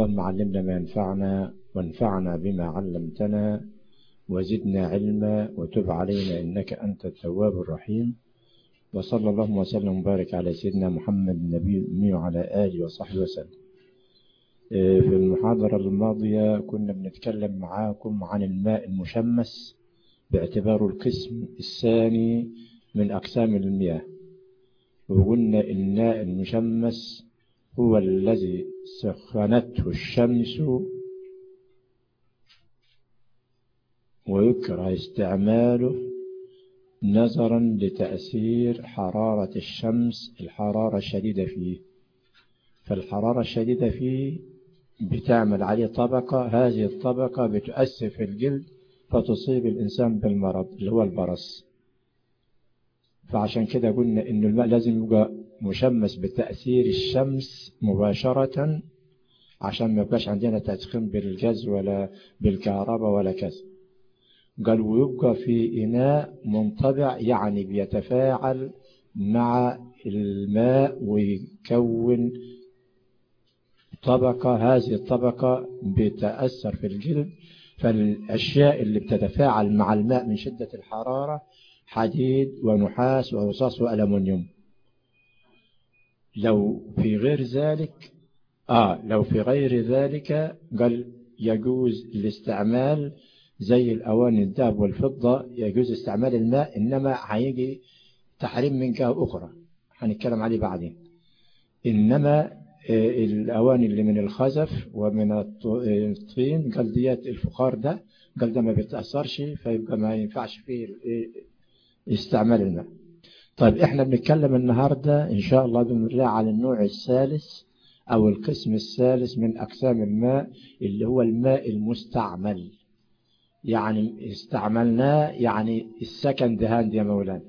اللهم علمنا ما ينفعنا وانفعنا بما علمتنا وزدنا علما وتب علينا إنك أنت التواب الرحيم. وصلى الله وسلم وبارك على سيدنا محمد النبي وعلى آله وصحبه وسلم. في المحاضرة الماضية كنا بنتكلم معاكم عن الماء المشمس باعتباره القسم الثاني من أقسام المياه. وقلنا الماء المشمس هو الذي سخنته الشمس ويكره استعماله نظرا لتأثير حرارة الشمس الحرارة الشديدة فيه. فالحرارة الشديدة فيه بتعمل عليه طبقة هذه الطبقة بتؤثر في الجلد فتصيب الإنسان بالمرض اللي هو البرص. فعشان كده قلنا إن الماء لازم يبقى مشمس بتأثير الشمس مباشرة عشان ما يبقاش عندنا تدخين بالجاز ولا بالكهرباء ولا كذا. قال ويبقى في إناء منطبع يعني بيتفاعل مع الماء ويكون طبقة هذه الطبقة بتأثر في الجلد فالأشياء اللي بتتفاعل مع الماء من شدة الحرارة حديد ونحاس ورصاص وألمنيوم. لو في غير ذلك آه لو في غير ذلك قال يجوز الاستعمال زي الأواني الذهب والفضة يجوز استعمال الماء إنما هيجي تحريم من جهة أخرى. هنتكلم عليه بعدين. إنما الأواني اللي من الخزف ومن الطين قال ديات الفخار ده قال ده ما بيتأثرش فيبقى ما ينفعش فيه استعمال الماء. طيب إحنا بنتكلم النهاردة إن شاء الله بنرجع على النوع الثالث أو القسم الثالث من أقسام الماء اللي هو الماء المستعمل. يعني استعملناه يعني ال second hand يا مولانا.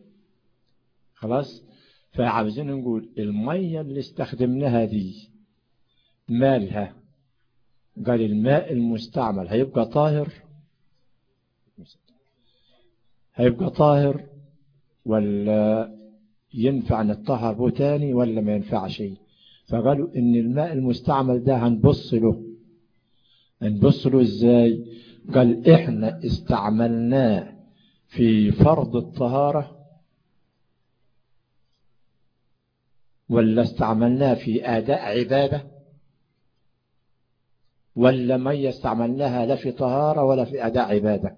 خلاص؟ فعاوزين نقول المية اللي استخدمناها دي مالها؟ قال الماء المستعمل. هيبقى طاهر؟ هيبقى طاهر ولا ينفع نطهر به تاني ولا ما ينفعش فقالوا إن الماء المستعمل ده هنبص له. هنبص له إزاي؟ قال إحنا استعملناه في فرض الطهارة ولا استعملناه في أداء عبادة ولا مية استعملناها لا في طهارة ولا في أداء عبادة؟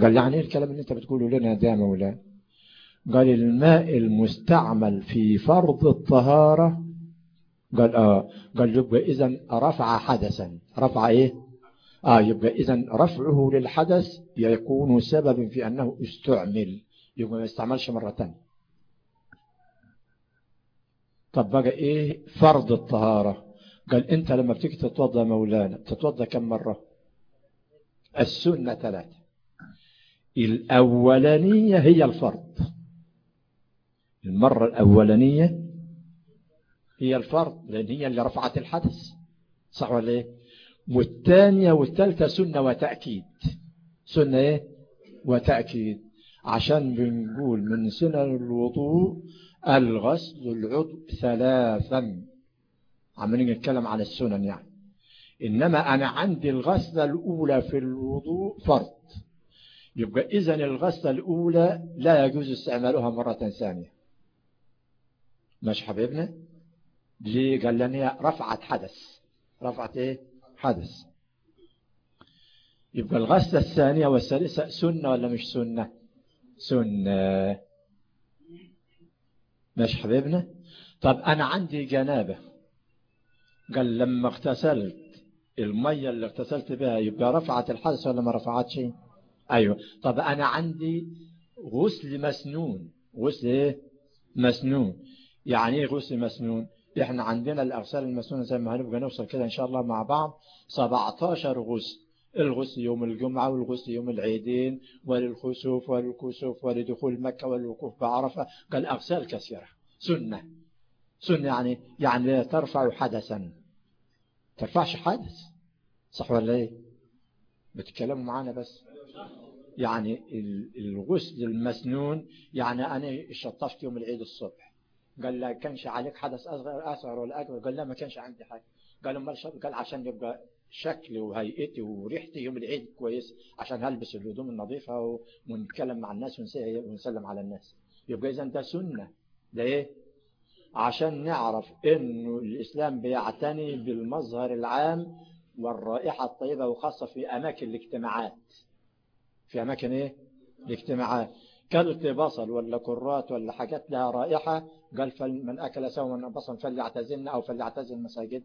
قال يعني إيه الكلام اللي أنت بتقوله لنا ده يا مولانا؟ قال الماء المستعمل في فرض الطهارة. قال آه قال يبقى اذا رفع حدثا. رفع إيه؟ آه يبقى اذا رفعه للحدث يكون سببا في أنه استعمل. يبقى ما يستعملش مرة ثانية طب بقى إيه فرض الطهارة؟ قال أنت لما بتيجي تتوضى مولانا تتوضى كم مرة؟ السنة ثلاثة. الأولانية هي الفرض. المرة الأولانية هي الفرض لأن هي اللي رفعت الحدث صح ولا إيه؟ والثانية والثالثة سنة وتأكيد. سنة إيه؟ وتأكيد. عشان بنقول من سنن الوضوء الغسل العضو ثلاثا. عمالين نتكلم عن السنن يعني. إنما أنا عندي الغسلة الأولى في الوضوء فرض. يبقى إذن الغسلة الأولى لا يجوز استعمالها مرة ثانية. ماشي حبيبنا. ليه قال هي رفعت حدث. رفعت إيه؟ حدث. يبقى الغسلة الثانية والثالثة سنة ولا مش سنة؟ سنة. ماشي حبيبنا. طب أنا عندي جنابة. قال لما اغتسلت المية اللي اغتسلت بها يبقى رفعت الحدث ولا ما رفعتش؟ أيوة. طب أنا عندي غسل مسنون. غسل إيه؟ مسنون. يعني إيه غسل مسنون؟ إحنا عندنا الأغسال المسنونة زي ما هنبقى نوصل كده إن شاء الله مع بعض. 17 غسل الغسل يوم الجمعة والغسل يوم العيدين وللخسوف وللكسوف ولدخول مكة والوقوف بعرفة. قال أغسال كثيرة. سنة. سنة يعني يعني لا ترفع حدثا. ترفعش حدث. صح ولا إيه؟ بتتكلموا معانا بس. يعني الغسل المسنون يعني أنا شطفت يوم العيد الصبح. قال لا كانش عليك حدث أصغر أصغر ولا أكبر. قال لا ما كانش عندي حاجة. قال أمال قال عشان يبقى شكلي وهيئتي وريحتي يوم العيد كويس عشان هلبس الهدوم النظيفة ونتكلم مع الناس ونسلم على الناس. يبقى إذا ده سنة. ده إيه؟ عشان نعرف إنه الإسلام بيعتني بالمظهر العام والرائحة الطيبة وخاصة في أماكن الاجتماعات. في أماكن إيه؟ الاجتماعات. كلت بصل ولا كرات ولا حاجات لها رائحة قال من أكل سوى من بصل فليعتزلنا أو فليعتزل المساجد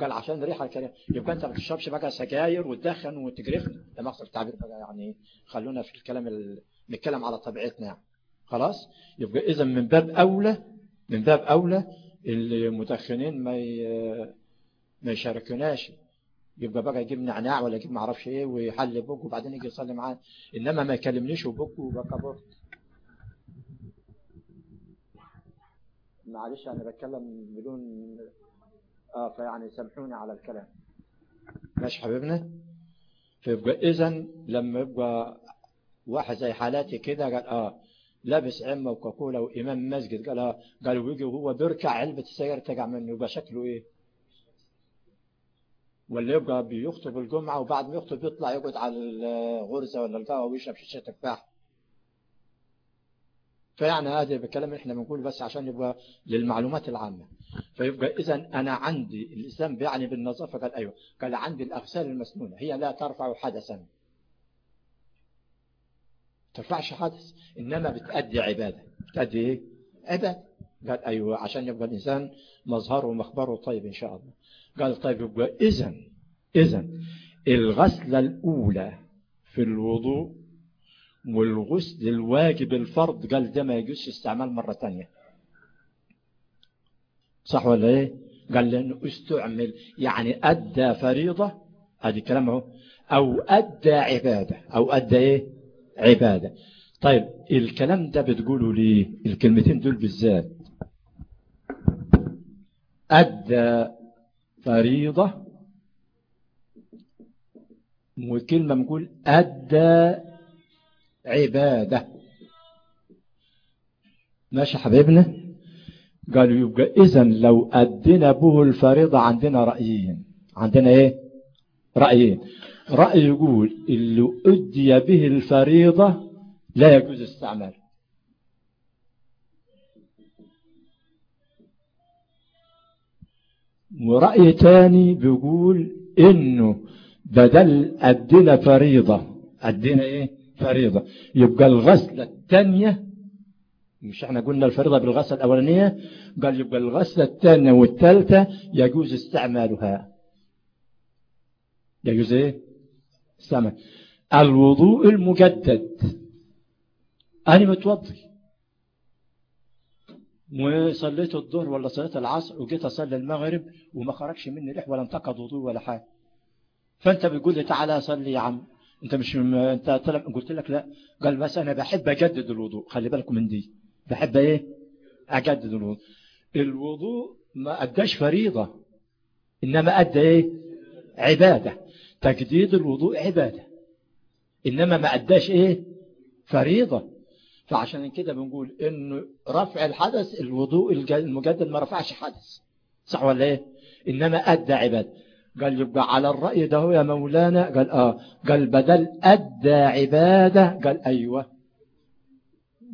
قال عشان الريحة الكريمة يبقى أنت ما تشربش بقى سجاير وتدخن وتجرفني. ده مقصد التعبير بقى يعني خلونا في الكلام ال... نتكلم على طبيعتنا يعني. خلاص؟ يبقى اذا من باب أولى من باب أولى المدخنين ما ي... ما يشاركوناش. يبقى بقى يجيب نعناع ولا يجيب ما أعرفش إيه ويحل بوك وبعدين يجي يصلي معاه. إنما ما يكلمنيش وبوك وبقى كبرت معلش أنا بتكلم بدون آه فيعني سامحوني على الكلام. ماشي حبيبنا. فيبقى اذا لما يبقى واحد زي حالاتي كده قال آه لابس عمة وكاكولا وإمام مسجد قال آه قال ويجي وهو بيركع علبة السيارة تقع منه يبقى شكله إيه؟ ولا يبقى بيخطب الجمعة وبعد ما يخطب يطلع يقعد على الغرزة ولا القهوة ويشرب شيشة تفاح فيعني هذا بكلام إحنا بنقول بس عشان يبقى للمعلومات العامة. فيبقى إذا أنا عندي الإسلام بيعني بالنظافة. قال أيوة. قال عندي الأغسال المسنونة. هي لا ترفع حدثا. ترفعش حدث. إنما بتأدي عبادة. بتأدي إيه؟ عبادة. قال أيوة. عشان يبقى الإنسان مظهره ومخبره طيب إن شاء الله. قال طيب يبقى إذا إذا الغسلة الأولى في الوضوء والغسل الواجب الفرض. قال ده ما يجوزش استعمال مرة تانية. صح ولا إيه؟ قال لأنه استعمل يعني أدى فريضة ادي كلام اهو أو أدى عبادة. أو أدى إيه؟ عبادة. طيب الكلام ده بتقولوا ليه الكلمتين دول بالذات. أدى فريضة وكلمة نقول أدى عبادة. ماشي حبيبنا؟ قالوا يبقى إذا لو أدينا به الفريضة عندنا رأيين. عندنا إيه؟ رأيين. رأي يقول اللي أدي به الفريضة لا يجوز استعمال ورأي تاني بيقول إنه بدل أدينا فريضة أدينا إيه؟ فريضة. يبقى الغسلة الثانية مش إحنا قلنا الفريضة بالغسلة الأولانية قال يبقى الغسلة الثانية والثالثة يجوز استعمالها. يجوز إيه؟ استعمال. الوضوء المجدد. أنا متوضي. وصليت الظهر ولا صليت العصر وجيت أصلي المغرب وما خرجش مني ريح ولا انتقد وضوء ولا حاجة. فأنت بتقول لي تعالى صلي يا عم. انت مش م... انت طلب قلت لك لا. قال بس أنا بحب اجدد الوضوء. خلي بالكم من دي. بحب إيه؟ اجدد الوضوء. الوضوء ما أداش فريضة إنما أدى إيه؟ عبادة. تجديد الوضوء عبادة إنما ما أداش إيه؟ فريضة. فعشان كده بنقول انه رفع الحدث الوضوء المجدد ما رفعش حدث. صح ولا إيه؟ إنما أدى عبادة. قال يبقى على الرأي ده هو يا مولانا. قال آه. قال بدل أدى عبادة قال أيوة.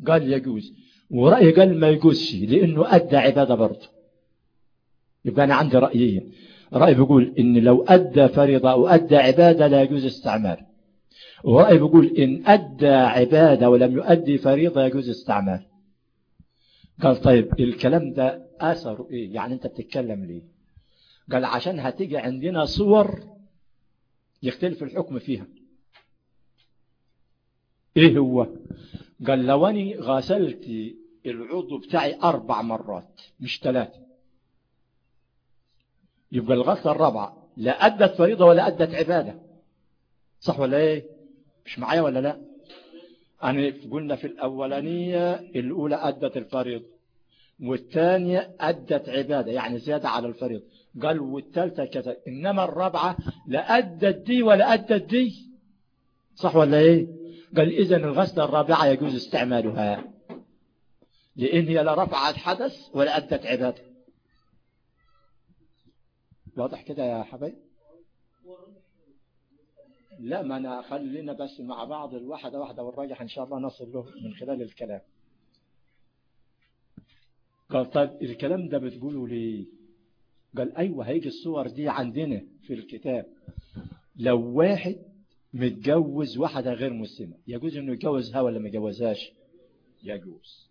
قال يجوز. ورأي قال ما يجوزش لأنه أدى عبادة برضه. يبقى أنا عندي رأيين رأي بيقول إن لو أدى فريضة أو أدى عبادة لا يجوز استعمال. ورأي بيقول إن أدى عبادة ولم يؤدي فريضة يجوز استعمال. قال طيب الكلام ده أثره إيه؟ يعني أنت بتتكلم ليه؟ قال عشان هتيجي عندنا صور يختلف الحكم فيها. إيه هو؟ قال لو اني غسلت العضو بتاعي أربع مرات مش ثلاثة. يبقى الغسلة الرابعة لا أدت فريضة ولا أدت عبادة. صح ولا إيه؟ مش معايا ولا لا؟ أنا قلنا في الأولانية الأولى أدت الفريضة والثانية أدت عبادة يعني زيادة على الفريضة. قال والثالثة كذا. إنما الرابعة لا أدت دي ولا أدت دي صح ولا إيه؟ قال إذا الغسلة الرابعة يجوز استعمالها. لأن هي لا رفعت حدث ولا أدت عبادة. واضح كده يا حبايب لا ما أنا خلينا بس مع بعض الواحدة واحدة والراجح إن شاء الله نصل له من خلال الكلام. قال طيب الكلام ده بتقوله ليه؟ قال أيوه هيجي الصور دي عندنا في الكتاب. لو واحد متجوز واحدة غير مسلمة يجوز إنه يتجوزها ولا ما يجوزهاش يجوز.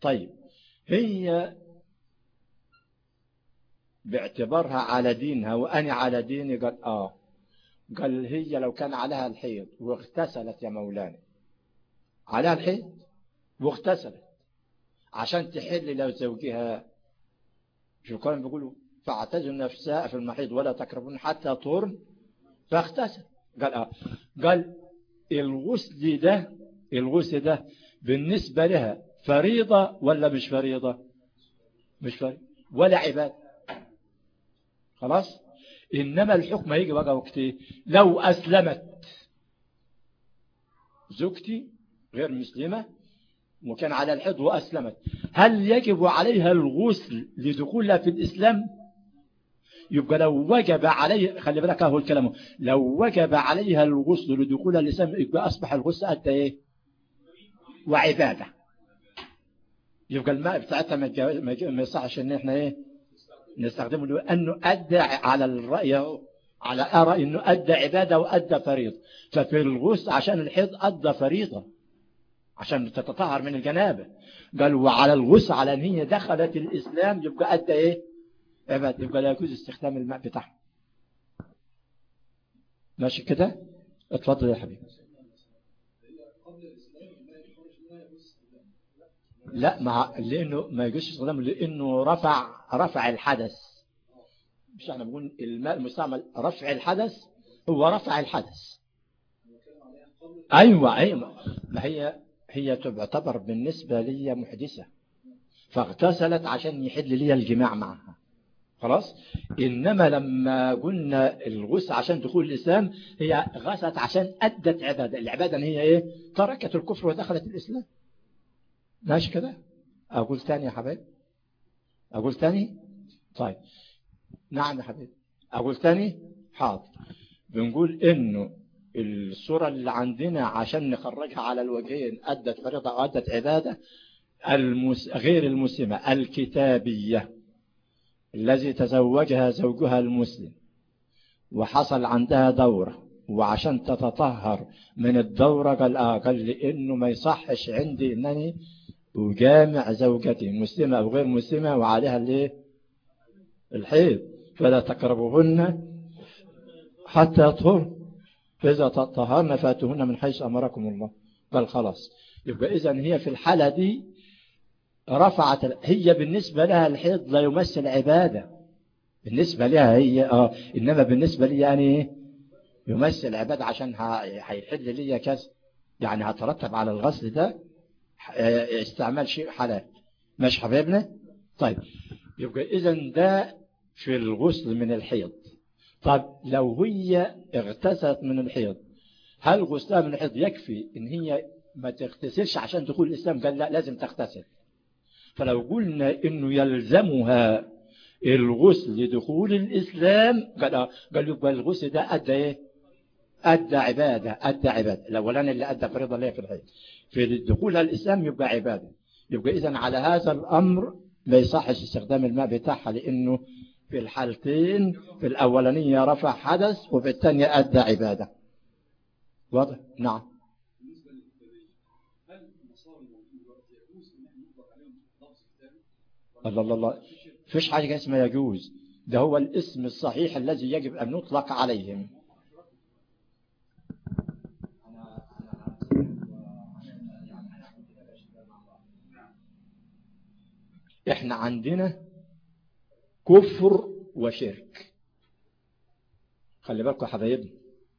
طيب هي باعتبارها على دينها وأنا على ديني؟ قال آه. قال هي لو كان عليها الحيض واغتسلت يا مولانا. عليها الحيض واغتسلت عشان تحل لو زوجها شو كانوا بيقولوا؟ فاعتزل نفسها في المحيض ولا تقربون حتى طهر فاغتسل. قال آه. قال الغسل ده الغسل ده بالنسبة لها فريضة ولا مش فريضة؟ مش فريضة ولا عبادة. خلاص؟ إنما الحكم هيجي بقى وقت لو أسلمت. زوجتي غير مسلمة وكان على الحد وأسلمت. هل يجب عليها الغسل لدخولها في الإسلام؟ يبقى لو وجب عليه خلي بالك اهو الكلام لو وجب عليها الغسل لدخولها الإسلام يبقى أصبح الغسل أدى إيه؟ وعبادة. يبقى الماء بتاعتها ما يصحش إن إحنا إيه؟ نستخدمه لأنه أدى على الرأي على أرى أنه أدى عبادة وأدى فريضة. ففي الغسل عشان الحيض أدى فريضة عشان تتطهر من الجنابة. قال وعلى الغسل على أن هي دخلت الإسلام يبقى أدى إيه؟ عبادة يبقى لا يجوز استخدام الماء بتاعها ماشي كده اتفضل يا حبيبي لا ما لأنه ما يجوز استخدامه لأنه رفع رفع الحدث مش إحنا بنقول الماء المستعمل رفع الحدث هو رفع الحدث أيوه أيوه ما هي هي تعتبر بالنسبة لي محدثه فاغتسلت عشان يحل لي الجماع معها خلاص؟ إنما لما قلنا الغسل عشان دخول الإسلام هي غسلت عشان أدت عبادة. العبادة هي إيه؟ تركت الكفر ودخلت الإسلام. ماشي كده؟ أقول تاني يا حبيب؟ أقول تاني؟ طيب. نعم يا حبيب. أقول تاني؟ حاضر. بنقول إنه الصورة اللي عندنا عشان نخرجها على الوجهين أدت فريضة أدت عبادة المس... غير المسلمة الكتابية. الذي تزوجها زوجها المسلم وحصل عندها دورة وعشان تتطهر من الدورة قال آه لأنه ما يصحش عندي أنني وجامع زوجته مسلمة أو غير مسلمة وعليها الايه الحيض. فلا تقربوهن حتى يطهر فإذا تطهرن فأتوهن من حيث أمركم الله. قال خلاص. يبقى إذا هي في الحالة دي رفعت هي بالنسبة لها الحيض لا يمثل عبادة. بالنسبة لها هي آه إنما بالنسبة لي يعني يمثل عبادة عشان هيحل لي كذا. يعني هترتب على الغسل ده استعمال شيء حلال. ماشي حبايبنا طيب يبقى إذا ده في الغسل من الحيض. طب لو هي اغتسلت من الحيض هل غسلها من الحيض يكفي إن هي ما تغتسلش عشان دخول الإسلام؟ قال لا لازم تغتسل. فلو قلنا إنه يلزمها الغسل لدخول الإسلام قال قال يبقى الغسل ده أدى إيه؟ أدى عبادة أدى عبادة. الاولاني اللي أدى فريضة اللي هي في الحيض في دخولها الإسلام يبقى عبادة. يبقى إذن على هذا الأمر ما يصحش استخدام الماء بتاعها لأنه في الحالتين في الأولانية رفع حدث وفي الثانية أدى عبادة. واضح؟ نعم. الله الله الله. فيش حاجة اسمها يجوز. ده هو الاسم الصحيح الذي يجب أن نطلق عليهم. إحنا عندنا كفر وشرك. خلي بالكم يا حبايبنا.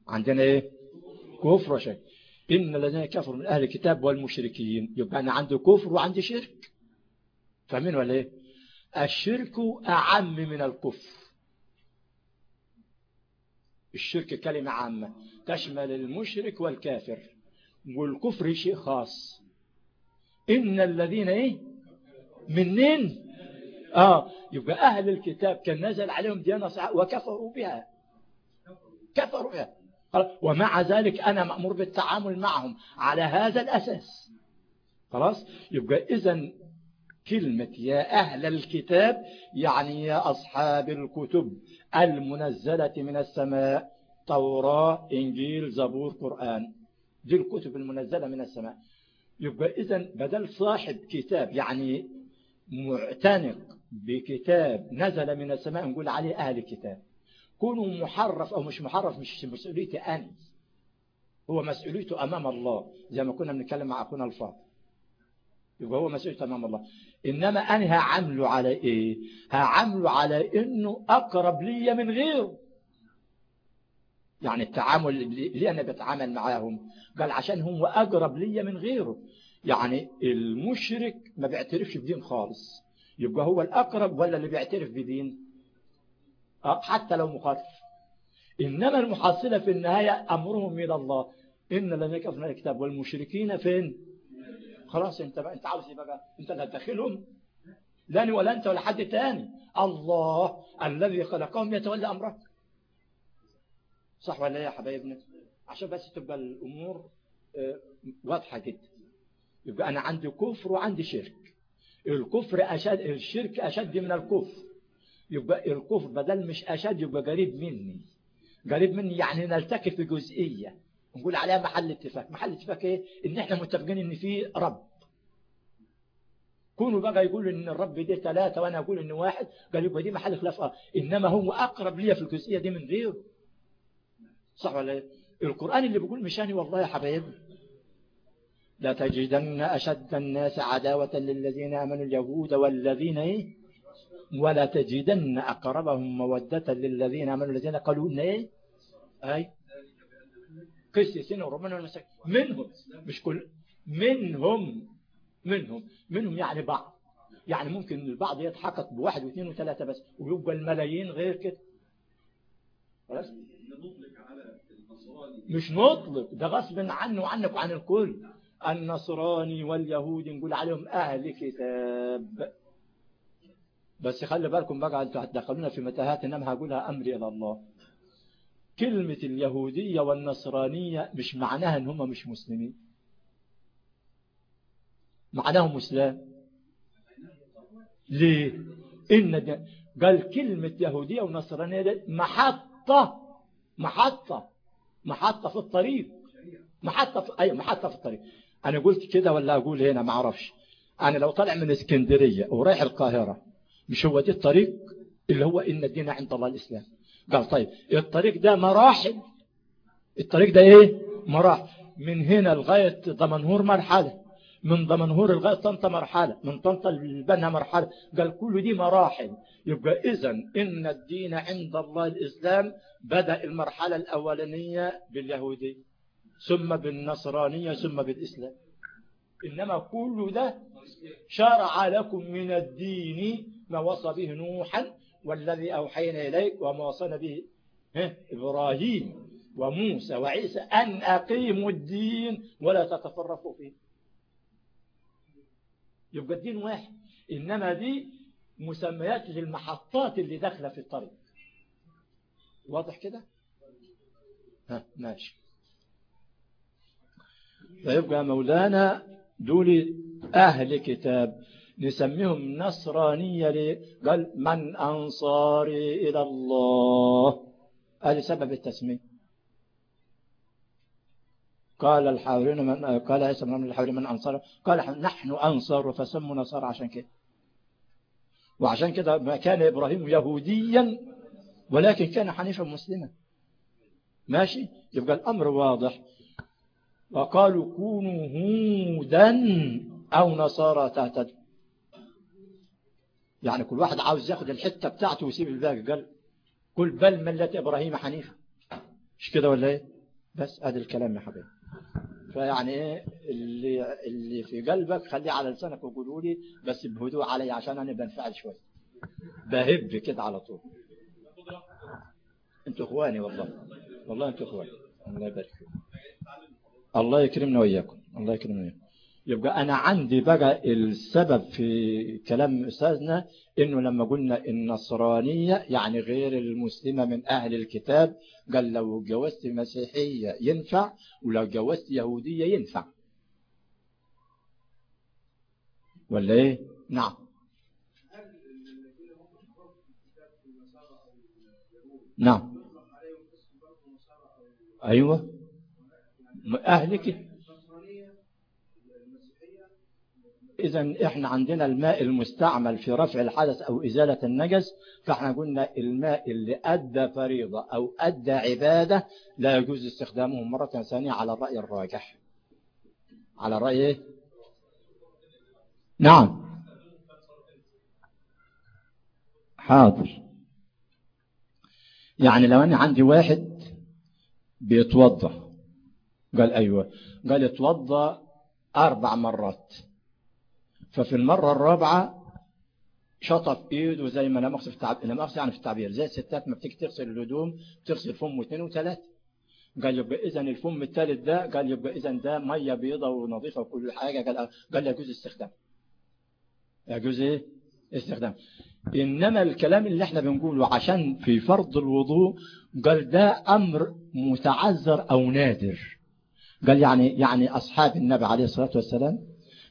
عندنا إيه؟ كفر وشرك. إن الذين كفروا من أهل الكتاب والمشركين. يبقى أنا عندي كفر وعندي شرك. فاهمين ولا إيه؟ الشرك أعم من الكفر. الشرك كلمة عامة تشمل المشرك والكافر والكفر شيء خاص. إن الذين إيه؟ منين؟ آه يبقى أهل الكتاب كان نزل عليهم ديانة صحيحة وكفروا بها. كفروا بها. ومع ذلك أنا مأمور بالتعامل معهم على هذا الأساس. خلاص؟ يبقى إذا كلمة يا أهل الكتاب يعني يا أصحاب الكتب المنزلة من السماء توراة إنجيل زبور قرآن. دي الكتب المنزلة من السماء. يبقى إذا بدل صاحب كتاب يعني معتنق بكتاب نزل من السماء نقول عليه أهل الكتاب. كونوا محرف أو مش محرف مش مسؤوليتي أنا. هو مسؤوليته أمام الله زي ما كنا بنتكلم مع أخونا الفاضل. يبقى هو مسؤوليته أمام الله. إنما أنا هعمله على إيه؟ هعمله على إنه أقرب لي من غيره. يعني التعامل اللي أنا بتعامل معاهم؟ قال عشان هو أقرب لي من غيره. يعني المشرك ما بيعترفش بدين خالص. يبقى هو الأقرب ولا اللي بيعترف بدين؟ حتى لو مخالف. إنما المحصلة في النهاية أمرهم إلى الله. إن لم يكفنا الكتاب والمشركين فين؟ خلاص انت بقى انت عاوز إيه بقى؟ انت اللي هتدخلهم لا ولا انت ولا حد تاني. الله الذي خلقهم يتولى امرك صح ولا يا حبايبنا عشان بس تبقى الأمور واضحة جدا. يبقى أنا عندي كفر وعندي شرك. الكفر أشد الشرك أشد من الكفر. يبقى الكفر بدل مش أشد يبقى قريب مني. قريب مني يعني نلتقي في جزئية. نقول عليها محل اتفاق. محل اتفاق إيه؟ إن إحنا متفقين إن في رب. كونوا بقى يقولوا إن الرب دي ثلاثة وأنا أقول إن واحد قال يبقى دي محل خلاف. آه. إنما هو أقرب لي في الجزئية دي من غيره. صح ولا إيه؟ القرآن اللي بيقول مشاني والله يا حبايبي لا تجدن أشد الناس عداوة للذين آمنوا اليهود والذين إيه؟ ولا تجدن أقربهم مودة للذين آمنوا الذين قالوا إن إيه؟ أي قسيسين وربنا المساكين منهم مش كل منهم منهم منهم يعني بعض. يعني ممكن البعض يتحقق بواحد واثنين وثلاثة بس ويبقى الملايين غير كده. خلاص؟ مش نطلق ده غصب عنه وعنك وعن الكل. النصراني واليهود نقول عليهم أهل كتاب. بس خلي بالكم بقى أنتوا هتدخلونا في متاهات إنما هقولها امري إلى الله. كلمة اليهودية والنصرانية مش معناها إن هم مش مسلمين. معناهم مسلم. ليه؟ إن قال كلمة يهودية ونصرانية دي محطة محطة محطة في الطريق. محطة في أيوة محطة في الطريق. أنا قلت كده ولا أقول هنا؟ ما أعرفش. أنا لو طالع من إسكندرية ورايح القاهرة مش هو دي الطريق اللي هو إن الدين عند الله الإسلام. قال طيب الطريق ده مراحل. الطريق ده إيه؟ مراحل. من هنا لغاية دمنهور مرحلة. من دمنهور لغاية طنطا مرحلة. من طنطا للبنها مرحلة. قال كل دي مراحل. يبقى إذا إن الدين عند الله الإسلام بدأ المرحلة الأولانية باليهودية ثم بالنصرانية ثم بالإسلام. إنما كل ده شرع لكم من الدين ما وصى به نوحا والذي أوحينا إليك وما وصينا به إبراهيم وموسى وعيسى أن أقيموا الدين ولا تتفرقوا فيه. يبقى الدين واحد إنما دي مسميات للمحطات اللي داخلة في الطريق. واضح كده؟ ها ماشي. فيبقى مولانا دول أهل كتاب. نسميهم نصرانية ليه قال من أنصاري إلى الله. هذا سبب التسمية. قال الحاورين من قال عيسى بن الحاورين من أنصار. قال نحن أنصار فسموا نصارى عشان كده. وعشان كده ما كان إبراهيم يهوديا ولكن كان حنيفا مسلما. ماشي؟ يبقى الأمر واضح. وقالوا كونوا هودا أو نصارى تهتدوا. يعني كل واحد عاوز ياخد الحتة بتاعته ويسيب الباقي. قال كل بل ملة إبراهيم حنيفا مش كده ولا إيه؟ بس أدي الكلام يا حبيبي. فيعني إيه؟ اللي اللي في قلبك خليه على لسانك وقولوا لي بس بهدوء علي عشان أنا بنفعل شوية. بهب كده على طول. أنتوا إخواني والله. والله أنتوا إخواني. الله يبارك الله يكرمنا وإياكم. الله يكرمنا وإياكم. يبقى أنا عندي بقى السبب في كلام أستاذنا إنه لما قلنا النصرانية يعني غير المسلمة من أهل الكتاب قال لو جوزت مسيحية ينفع ولو جوزت يهودية ينفع؟ ولا إيه؟ نعم. نعم. أيوة. أهلك إذا إحنا عندنا الماء المستعمل في رفع الحدث أو إزالة النجس فإحنا قلنا الماء اللي أدى فريضة أو أدى عبادة لا يجوز استخدامه مرة ثانية على الرأي الراجح. على الرأي إيه؟ نعم. حاضر. يعني لو أنا عندي واحد بيتوضى قال أيوة قال اتوضى أربع مرات. ففي المرة الرابعة شطف ايده زي ما لا مؤاخذة في التعبير لا يعني في التعبير. زي الستات ما بتيجي تغسل الهدوم تغسل فم واثنين وثلاثة. قال يبقى اذا الفم الثالث ده قال يبقى اذا ده مية بيضة ونظيفة وكل حاجة. قال قال يجوز استخدام. يجوز إيه؟ استخدام. إنما الكلام اللي إحنا بنقوله عشان في فرض الوضوء قال ده أمر متعذر أو نادر. قال يعني يعني أصحاب النبي عليه الصلاة والسلام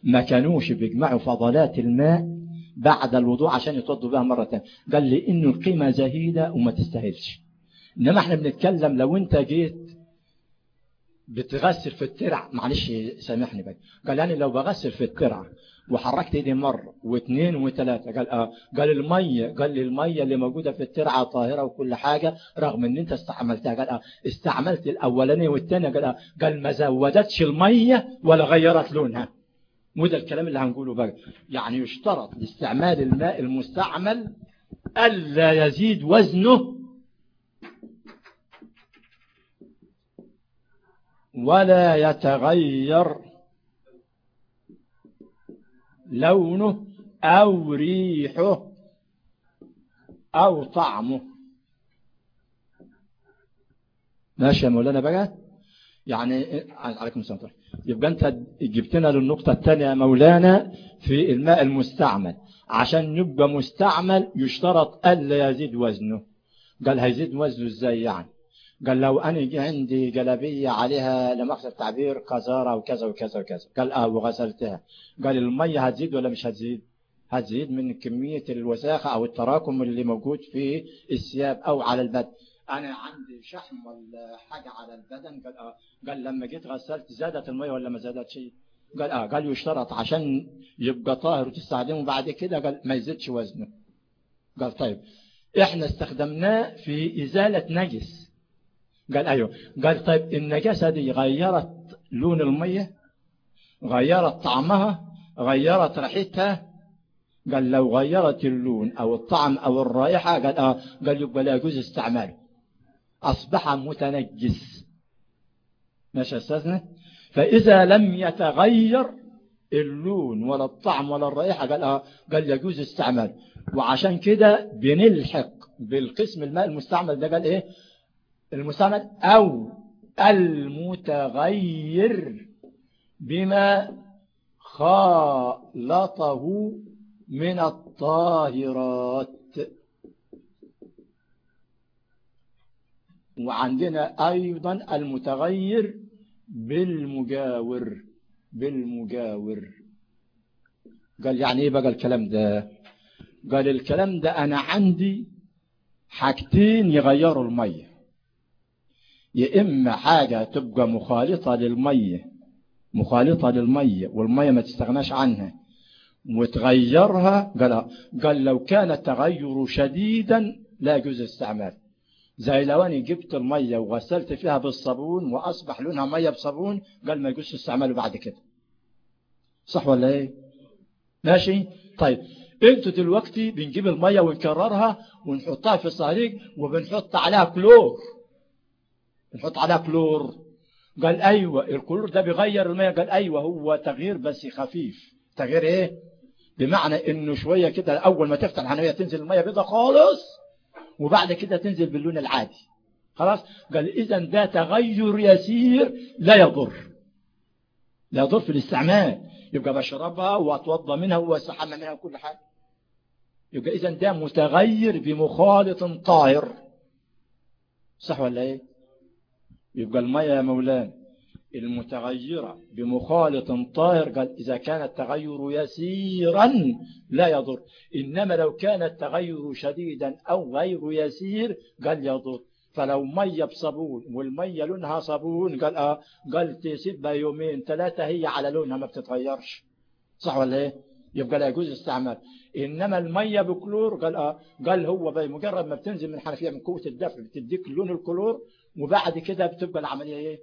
ما كانوش بيجمعوا فضلات الماء بعد الوضوء عشان يتوضوا بها مرة ثانية قال لي انه القيمة زهيدة وما تستاهلش. إنما إحنا بنتكلم لو أنت جيت بتغسل في الترع معلش سامحني بقى. قال يعني لو بغسل في الترع وحركت إيدي مرة واثنين وثلاثة قال آه. قال المية قال لي المية اللي موجودة في الترعة طاهرة وكل حاجة رغم إن أنت استعملتها. قال آه. استعملت الأولانية والثانية قال آه. قال ما زودتش المية ولا غيرت لونها. وده الكلام اللي هنقوله بقى. يعني يشترط لاستعمال الماء المستعمل ألا يزيد وزنه ولا يتغير لونه أو ريحه أو طعمه. ماشي يا مولانا بقى؟ يعني عليكم السلام يبقى أنت جبتنا للنقطة الثانية مولانا في الماء المستعمل. عشان يبقى مستعمل يشترط ألا يزيد وزنه. قال هيزيد وزنه إزاي يعني؟ قال لو أنا عندي جلبية عليها لمؤاخذة التعبير قذارة وكذا وكذا وكذا. قال آه وغسلتها. قال المية هتزيد ولا مش هتزيد؟ هتزيد من كمية الوساخة أو التراكم اللي موجود في الثياب أو على البدن أنا عندي شحم ولا حاجة على البدن؟ قال آه. قال لما جيت غسلت زادت المية ولا ما زادتش قال آه. قال يشترط عشان يبقى طاهر وتستخدمه بعد كده قال ما يزيدش وزنه. قال طيب. إحنا استخدمناه في إزالة نجس. قال أيوه. قال طيب النجاسة دي غيرت لون المية؟ غيرت طعمها؟ غيرت ريحتها؟ قال لو غيرت اللون أو الطعم أو الرائحة؟ قال آه. قال يبقى لا يجوز استعماله أصبح متنجس. ماشي أستاذنا؟ فإذا لم يتغير اللون ولا الطعم ولا الرائحة قال, آه قال يجوز استعمال. وعشان كده بنلحق بالقسم الماء المستعمل ده قال إيه؟ المستعمل أو المتغير بما خالطه من الطاهرات. وعندنا أيضا المتغير بالمجاور بالمجاور. قال يعني إيه بقى الكلام ده؟ قال الكلام ده أنا عندي حاجتين يغيروا المية. يا إما حاجة تبقى مخالطة للمية مخالطة للمية والمية ما تستغناش عنها وتغيرها. قال, قال لو كان التغير شديدا لا يجوز الاستعمال زي لو أنا جبت المية وغسلت فيها بالصابون وأصبح لونها مية بصابون قال ما يجوزش استعماله بعد كده. صح ولا إيه؟ ماشي؟ طيب أنتوا دلوقتي بنجيب المية ونكررها ونحطها في الصهريج وبنحط عليها كلور. بنحط عليها كلور. قال أيوه الكلور ده بيغير المية. قال أيوه هو تغيير بس خفيف. تغيير إيه؟ بمعنى إنه شوية كده أول ما تفتح الحنوية تنزل المية بيضة خالص. وبعد كده تنزل باللون العادي. خلاص؟ قال إذا ده تغير يسير لا يضر. لا يضر في الاستعمال. يبقى بشربها وأتوضى منها واستحمى منها وكل حاجة. يبقى إذا ده متغير بمخالط طاهر. صح ولا إيه؟ يبقى المية يا مولانا. المتغيرة بمخالط طاهر قال إذا كان التغير يسيرا لا يضر. إنما لو كان التغير شديدا أو غير يسير قال يضر. فلو مية بصابون والمية لونها صابون قال آه قال تسيبها يومين ثلاثة هي على لونها ما بتتغيرش. صح ولا إيه؟ يبقى لا يجوز استعمال إنما المية بكلور قال آه قال هو بمجرد ما بتنزل من حنفية من قوة الدفع بتديك لون الكلور وبعد كده بتبقى العملية إيه؟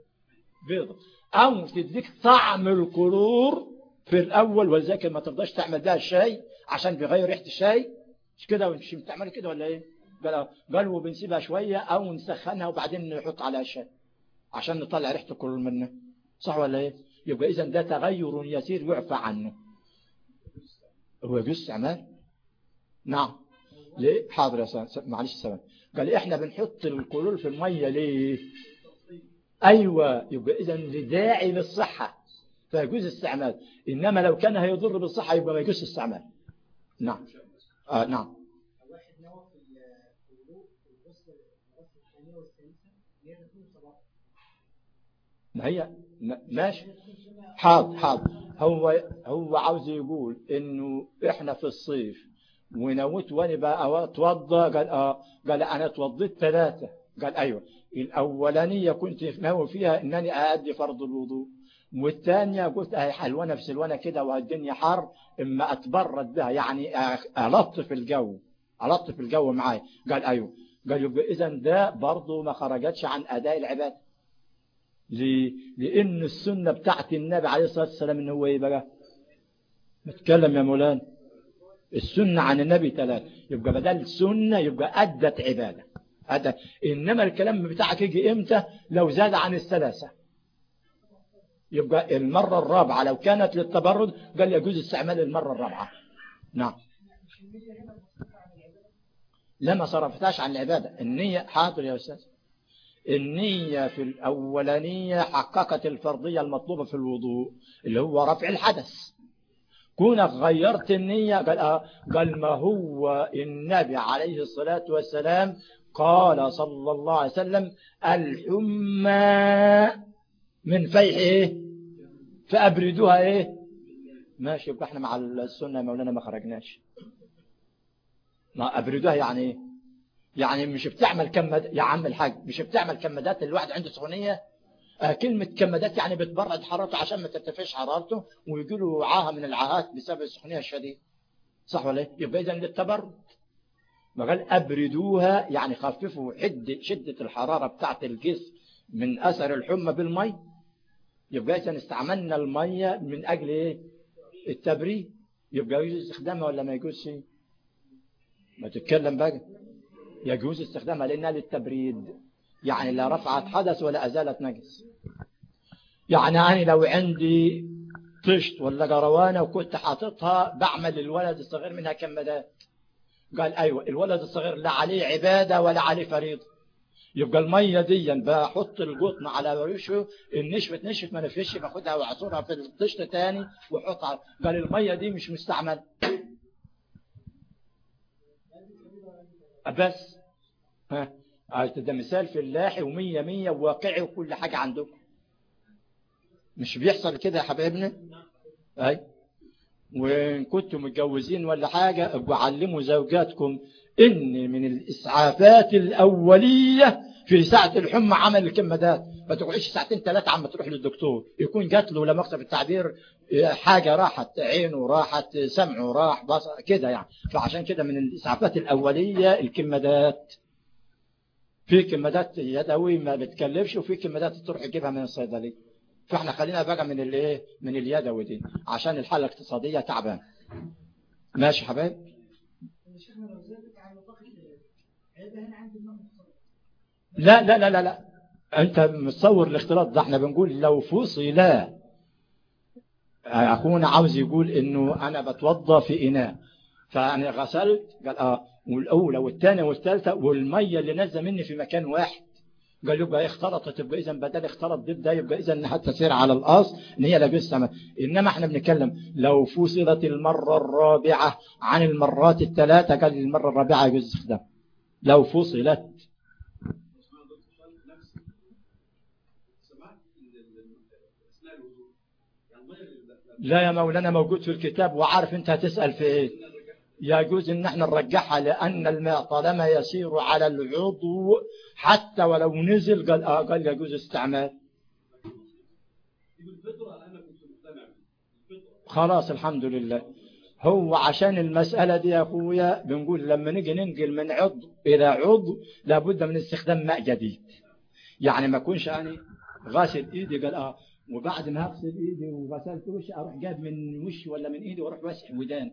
بيضة أو تديك طعم الكلور في الأول ولذلك ما ترضاش تعمل بها الشاي عشان بيغير ريحة الشاي مش كده؟ مش بتعمل كده ولا إيه؟ قال قالوا بنسيبها شوية أو نسخنها وبعدين نحط عليها شاي عشان نطلع ريحة الكلور منه. صح ولا إيه؟ يبقى إذا ده تغير يسير يعفى عنه. هو يجوز استعمال نعم. ليه؟ حاضر يا سلام معلش سلام. قال إحنا بنحط الكلور في المية ليه؟ أيوه يبقى اذا لداعي للصحة فيجوز استعمال إنما لو كان هيضر بالصحة يبقى ما يجوز استعمال نعم. آه نعم. ما هي؟ ماشي. حاضر حاضر. هو هو عاوز يقول إنه إحنا في الصيف ونويت وأنا بقى أتوضى قال آه قال أنا اتوضيت ثلاثة. قال أيوه. الاولانية كنت ناوي فيها إنني أأدي فرض الوضوء. والثانية قلت اهي حلوانة في سلوانة كده والدنيا حر إما أتبرد بها يعني ألطف الجو. ألطف الجو معايا قال أيوه. قال يبقى اذا ده برضه ما خرجتش عن أداء العبادة. ليه؟ لأن السنة بتاعت النبي عليه الصلاة والسلام إن هو إيه بقى؟ نتكلم يا مولانا. السنة عن النبي ثلاثة يبقى بدل السنة يبقى أدت عبادة. أدت إنما الكلام بتاعك يجي إمتى؟ لو زاد عن الثلاثة. يبقى المرة الرابعة لو كانت للتبرد قال يجوز استعمال المرة الرابعة. نعم. لما صرفتهاش عن العبادة. النية حاضر يا أستاذ. النية في الأولانية حققت الفرضية المطلوبة في الوضوء اللي هو رفع الحدث. كونك غيرت النية قال, آه قال ما هو النبي عليه الصلاة والسلام قال صلى الله عليه وسلم الحمى من فيح إيه؟ فأبردوها إيه؟ ماشي يبقى إحنا مع السنة مولانا ما خرجناش. ما أبردوها يعني إيه؟ يعني مش بتعمل كمد يا عم الحاج مش بتعمل كمادات الواحد عنده سخونية آه كلمة كمادات يعني بتبرد حرارته عشان ما ترتفعش حرارته ويجي له عاهة من العاهات بسبب السخونية الشديدة. صح ولا إيه؟ يبقى اذا للتبرد. ما قال أبردوها يعني خففوا حدة شدة الحرارة بتاعت الجسم من أثر الحمى بالمي. يبقى اذا استعملنا المية من أجل إيه؟ التبريد. يبقى يجوز استخدامها ولا ما يجوزش؟ ما تتكلم بقى. يجوز استخدامها لأنها للتبريد. يعني لا رفعت حدث ولا أزالت نجس. يعني أنا لو عندي طشت ولا جروانة وكنت حاططها بعمل للولد الصغير منها كمادات. قال أيوة الولد الصغير لا عليه عبادة ولا عليه فريضة. يبقى المية دي بحط القطن على وشه النشفة نشفت ما نفش باخدها واعصرها في الطشت تاني واحطها قال المية دي مش مستعمل. بس. ها ده مثال في اللاحي ومية مية وواقعي وكل حاجة عندكم. مش بيحصل كده يا حبايبنا أي. وإن كنتم متجوزين ولا حاجة ابقوا علموا زوجاتكم ان من الإسعافات الأولية في ساعة الحمى عمل الكمادات ما تقعدش ساعتين ثلاثة عم تروح للدكتور. يكون جات له لما في التعبير حاجة راحت عينه راحت سمعه راح كده يعني. فعشان كده من الإسعافات الأولية الكمادات في كمادات يدوي ما بتكلفش وفي كمادات تروح تجيبها من الصيدلية. فاحنا خلينا بقى من الايه؟ من اليدوي دي عشان الحالة الاقتصادية تعبان. ماشي حبايب؟ لا لا لا لا لا. انت متصور الاختلاط ده؟ إحنا بنقول لو فصل اخونا عاوز يقول إنه أنا بتوضى في إناء. فأنا غسلت قال آه والأولى والثانية والثالثة والمية اللي نازله مني في مكان واحد. قال يبقى اختلطت يبقى اذا بدل اختلط ضد ده يبقى اذا حتى تصير على الأصل إن هي لا يجوز إنما إحنا بنتكلم لو فصلت المرة الرابعة عن المرات الثلاثة قال المرة الرابعة يجوز استخدام لو فصلت. لا يا مولانا موجود في الكتاب وعارف أنت هتسأل في إيه. يجوز إن إحنا نرجعها لأن الماء طالما يسير على العضو حتى ولو نزل قال آه قال يجوز استعمال. خلاص الحمد لله. هو عشان المسألة دي يا أخويا بنقول لما نيجي ننقل من عضو إلى عضو لابد من استخدام ماء جديد. يعني ما يكونش أنا غاسل إيدي قال آه وبعد ما أغسل إيدي وغسلت وشي أروح جاب من وشي ولا من إيدي وأروح واسح ودان.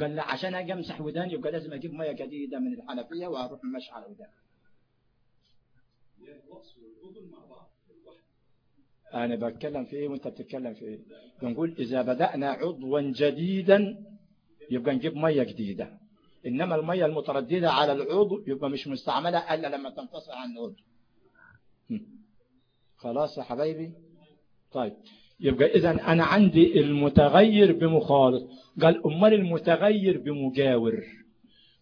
قال لا عشان أجي أمسح وداني يبقى لازم أجيب مية جديدة من الحنفية وأروح ماشي على وداني. أنا بتكلم في إيه وأنت بتتكلم في إيه؟ بنقول إذا بدأنا عضوا جديدا يبقى نجيب مية جديدة. إنما المية المترددة على العضو يبقى مش مستعملة إلا لما تنفصل عن العضو. خلاص يا حبايبي؟ طيب. يبقى إذا أنا عندي المتغير بمخالط. قال أمال المتغير بمجاور.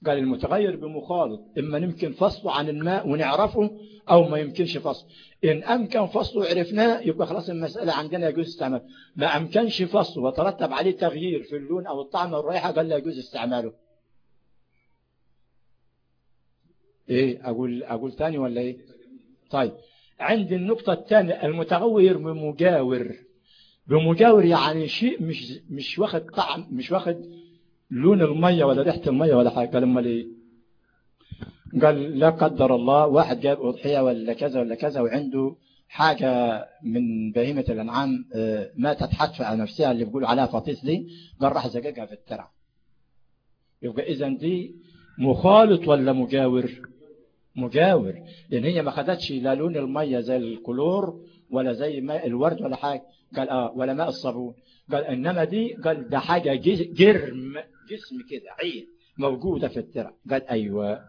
قال المتغير بمخالط. إما نمكن فصله عن الماء ونعرفه أو ما يمكنش فصله. إن أمكن فصله وعرفناه يبقى خلاص المسألة عندنا يجوز استعماله. ما أمكنش فصله وترتب عليه تغيير في اللون أو الطعم أو الرائحة قال لا يجوز استعماله. إيه أقول أقول ثاني ولا إيه؟ طيب. عندي النقطة الثانية المتغير بمجاور. بمجاور يعني شيء مش مش واخد طعم مش واخد لون المية ولا ريحة المية ولا حاجة. قال أمال إيه؟ قال لا قدر الله واحد جاب أضحية ولا كذا ولا كذا وعنده حاجة من بهيمة الأنعام ماتت حتف على نفسها اللي بيقولوا عليها فطيس دي. قال راح زجاجها في الترع. يبقى إذا دي مخالط ولا مجاور؟ مجاور. لأن هي ما خدتش لا لون المية زي الكلور ولا زي ماء الورد ولا حاجة. قال آه ولا ماء الصابون. قال إنما دي قال ده حاجة جرم جسم كده عين موجودة في الترع قال أيوة.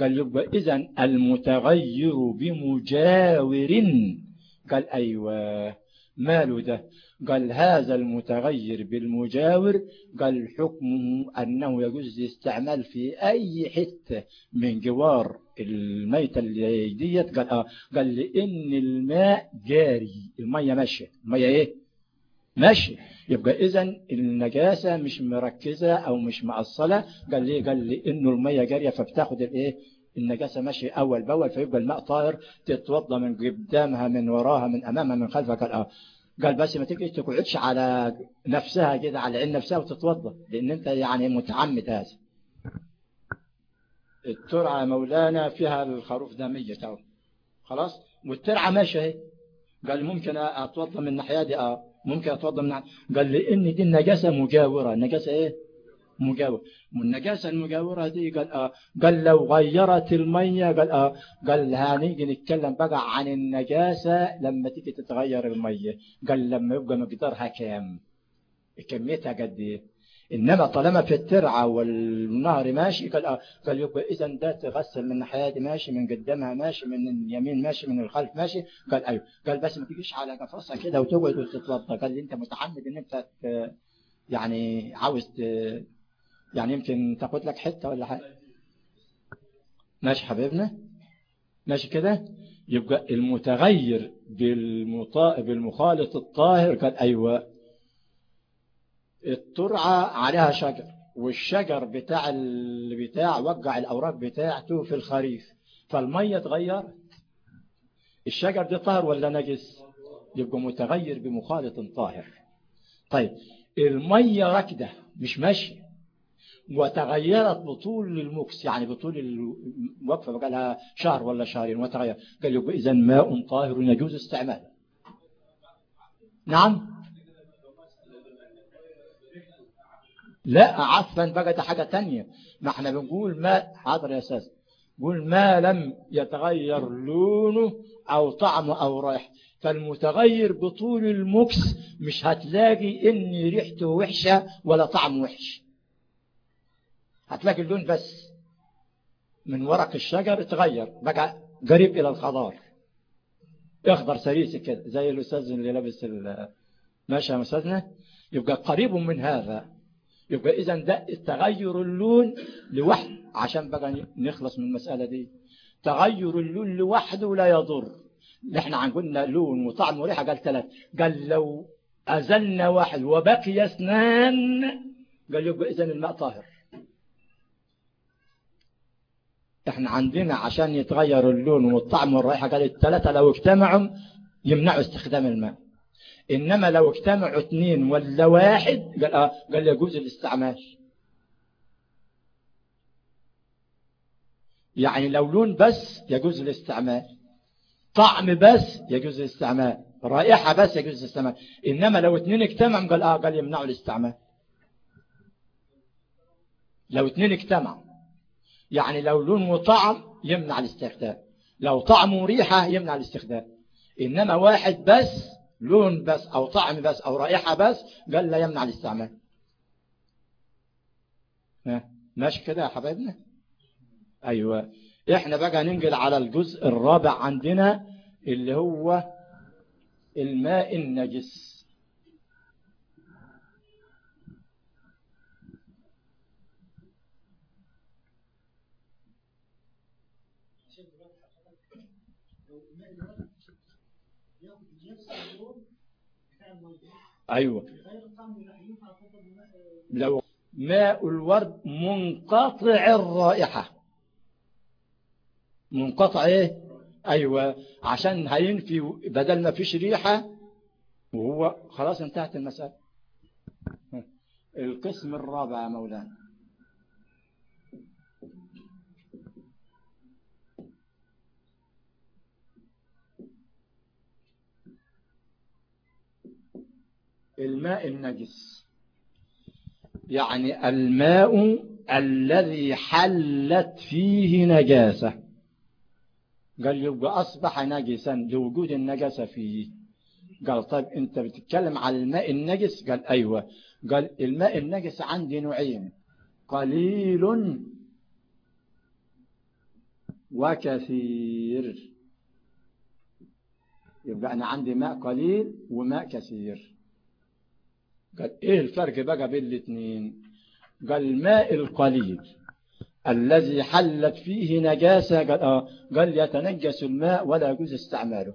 قال يبقى إذا المتغير بمجاور. قال أيوة. ماله ده؟ قال هذا المتغير بالمجاور. قال حكمه أنه يجوز الاستعمال في أي حتة من جوار الميتة اللي ديت قال آه قال لأن الماء جاري المية ماشية. المية إيه؟ ماشية. يبقى إذا النجاسة مش مركزة أو مش مأصلة قال ليه قال لي إنه المية جارية فبتاخد الإيه النجاسة ماشية أول بأول فيبقى الماء طاهر تتوضى من قدامها من وراها من أمامها من خلفها. قال آه. قال بس ما تيجي تقعدش على نفسها كده على عين نفسها وتتوضى لأن أنت يعني متعمد هذا. الترعة مولانا فيها الخروف ده ميت اهو خلاص؟ والترعة ماشية اهي قال ممكن أتوضى من الناحيه دي؟ آه. ممكن أتوضى من قال لأن دي النجاسة مجاورة. النجاسة إيه؟ مجاور والنجاسة المجاورة دي؟ قال آه. قال لو غيرت المية قال آه. قال هنيجي نتكلم بقى عن النجاسة لما تيجي تتغير المية. قال لما يبقى مقدارها كام؟ كميتها قد إيه؟ إنما طالما في الترعة والنهر ماشي قال آه قال يبقى إذا ده تغسل من ناحية ماشي من قدامها ماشي من اليمين ماشي من الخلف ماشي. قال أيوه. قال بس ما تجيش على قفصها كده وتقعد وتتوضى. قال أنت متعمد إن أنت يعني عاوز يعني يمكن تاخد لك حتة ولا حاجة. ماشي حبيبنا؟ ماشي كده؟ يبقى المتغير. بالمخالط الطاهر قال أيوه. الترعة عليها شجر والشجر بتاع البتاع وقع الأوراق بتاعته في الخريف فالمية اتغيرت الشجر ده طاهر ولا نجس؟ يبقى متغير بمخالط طاهر. طيب المية راكدة مش ماشية وتغيرت بطول المكس يعني بطول الوقفة بقى لها شهر ولا شهرين وتغير. قال يبقى إذا ماء طاهر يجوز استعماله. نعم؟ لا عفوا بقى ده حاجة تانية. ما إحنا بنقول ما حاضر يا أساس قول ما لم يتغير لونه أو طعمه أو رائحه فالمتغير بطول المكس مش هتلاقي إن ريحته وحشة ولا طعمه وحش. هتلاقي اللون بس من ورق الشجر اتغير بقى قريب إلى الخضار. اخضر سريسي كده زي الأستاذ اللي لابس ماشي يا أستاذنا؟ يبقى قريب من هذا. يبقى اذا ده تغير اللون لوحده. عشان بقى نخلص من المسألة دي. تغير اللون لوحده لا يضر. عن قلنا لون وطعم وريحة قال ثلاث. قال لو أزلنا واحد وبقي اثنان قال يبقى إذن الماء طاهر. إحنا عندنا عشان يتغير اللون والطعم والرائحة قال الثلاثة لو اجتمعوا يمنعوا استخدام الماء. إنما لو اجتمعوا اثنين ولا واحد قال, آه قال يجوز الاستعمال. يعني لو لون بس يجوز الاستعمال طعم بس يجوز الاستعمال رائحة بس يجوز الاستعمال. إنما لو اثنين اجتمعوا قال آه قال يمنعوا الاستعمال. لو اثنين اجتمعوا يعني لو لون وطعم يمنع الاستخدام لو طعم وريحة يمنع الاستخدام. إنما واحد بس لون بس أو طعم بس أو رائحة بس قال لا يمنع الاستعمال. ماشي كده يا حبايبنا؟ أيوة. إحنا بقى ننقل على الجزء الرابع عندنا اللي هو الماء النجس. أيوة. لو ماء الورد منقطع الرائحة. منقطع إيه؟ أيوه. عشان هينفي بدل ما فيش ريحة وهو خلاص انتهت المسألة. القسم الرابع يا مولانا. الماء النجس. يعني الماء الذي حلت فيه نجاسة. قال يبقى أصبح نجسا لوجود النجاسة فيه. قال طيب أنت بتتكلم على الماء النجس؟ قال أيوة. قال الماء النجس عندي نوعين. قليل وكثير. يبقى أنا عندي ماء قليل وماء كثير. قال إيه الفرق بقى بين الاثنين قال الماء القليل الذي حلت فيه نجاسة قال, آه قال يتنجس الماء ولا يجوز استعماله.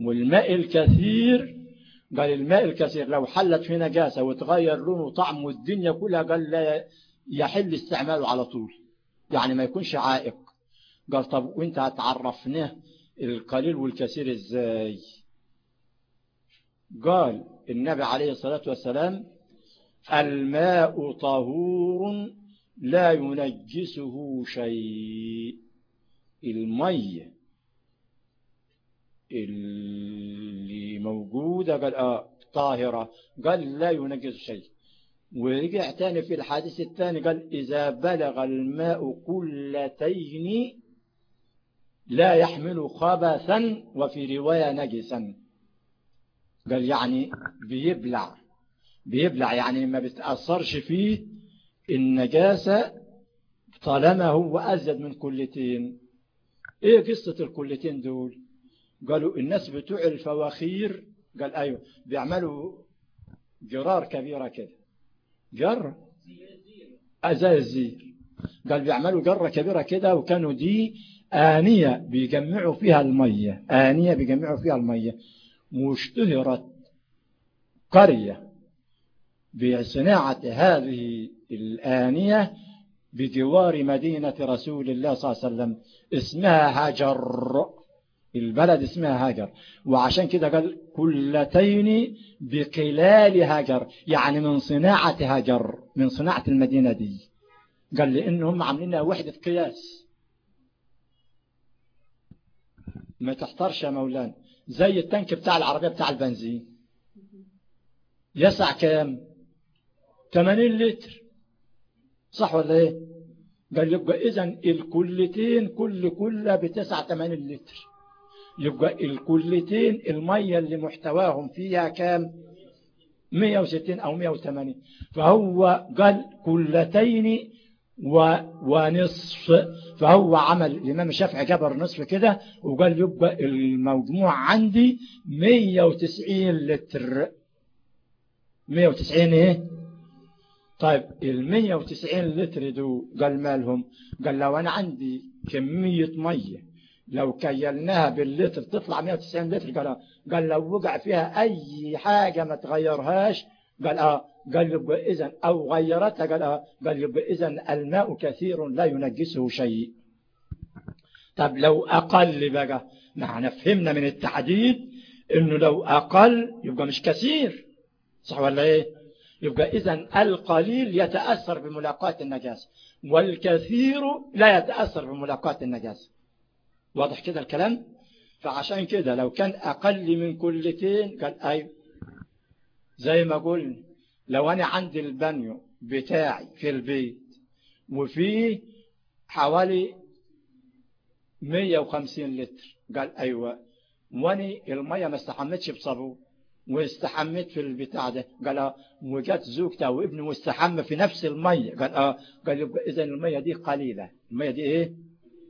والماء الكثير قال الماء الكثير لو حلت فيه نجاسة وتغير لونه وطعمه والدنيا كلها قال لا يحل استعماله على طول يعني ما يكونش عائق. قال طب وانت هتعرفناه القليل والكثير إزاي؟ قال النبي عليه الصلاة والسلام الماء طهور لا ينجسه شيء. المية اللي موجودة قال آه طاهرة. قال لا ينجس شيء. ورجع تاني في الحديث الثاني قال إذا بلغ الماء كلتين لا يحمل خبثا وفي رواية نجسا. قال يعني بيبلع. بيبلع يعني ما بتأثرش فيه النجاسة طالما هو أزيد من كلتين. إيه قصة الكلتين دول؟ قالوا الناس بتوع الفواخير قال أيوه بيعملوا جرار كبيرة كده. جر؟ زي الزير قال بيعملوا جرة كبيرة كده وكانوا دي آنية بيجمعوا فيها المية. آنية بيجمعوا فيها المية. واشتهرت قرية بصناعة هذه الآنية بجوار مدينة رسول الله صلى الله عليه وسلم اسمها هجر البلد اسمها هجر وعشان كده قال كلتين بقلال هجر يعني من صناعة هجر من صناعة المدينة دي. قال لأنهم عاملينها وحدة قياس. ما تحترش يا مولانا زي التانك بتاع العربية بتاع البنزين. يسع كام؟ 80 لتر. صح ولا إيه؟ قال يبقى إذا الكلتين كل كلة بتسع 80 لتر. يبقى الكلتين المية اللي محتواهم فيها كام؟ 160 أو 180 فهو قال كلتين. ونصف فهو عمل الإمام الشافعي جبر نصف كده وقال يبقى المجموع عندي 190 لتر. 190 إيه؟ طيب ال 190 لتر دول قال مالهم؟ قال لو أنا عندي كمية مية لو كيلناها باللتر تطلع 190 لتر قال قال لو وقع فيها أي حاجة ما تغيرهاش قال آه قال يبقى اذا أو غيرتها قال آه قال يبقى اذا الماء كثير لا ينجسه شيء. طب لو أقل بقى معنى فهمنا من التحديد إنه لو أقل يبقى مش كثير صح ولا إيه؟ يبقى اذا القليل يتأثر بملاقاة النجاسة والكثير لا يتأثر بملاقاة النجاسة واضح كده الكلام؟ فعشان كده لو كان أقل من كلتين قال أيوه زي ما قلنا لو أنا عندي البانيو بتاعي في البيت وفيه حوالي 150 لتر. قال أيوة. واني المية ما استحمتش بصابون واستحميت في البتاع ده. قال آه وجت زوجته وابنه واستحمى في نفس المية. قال آه قال يبقى اذا المية دي قليلة. المية دي إيه؟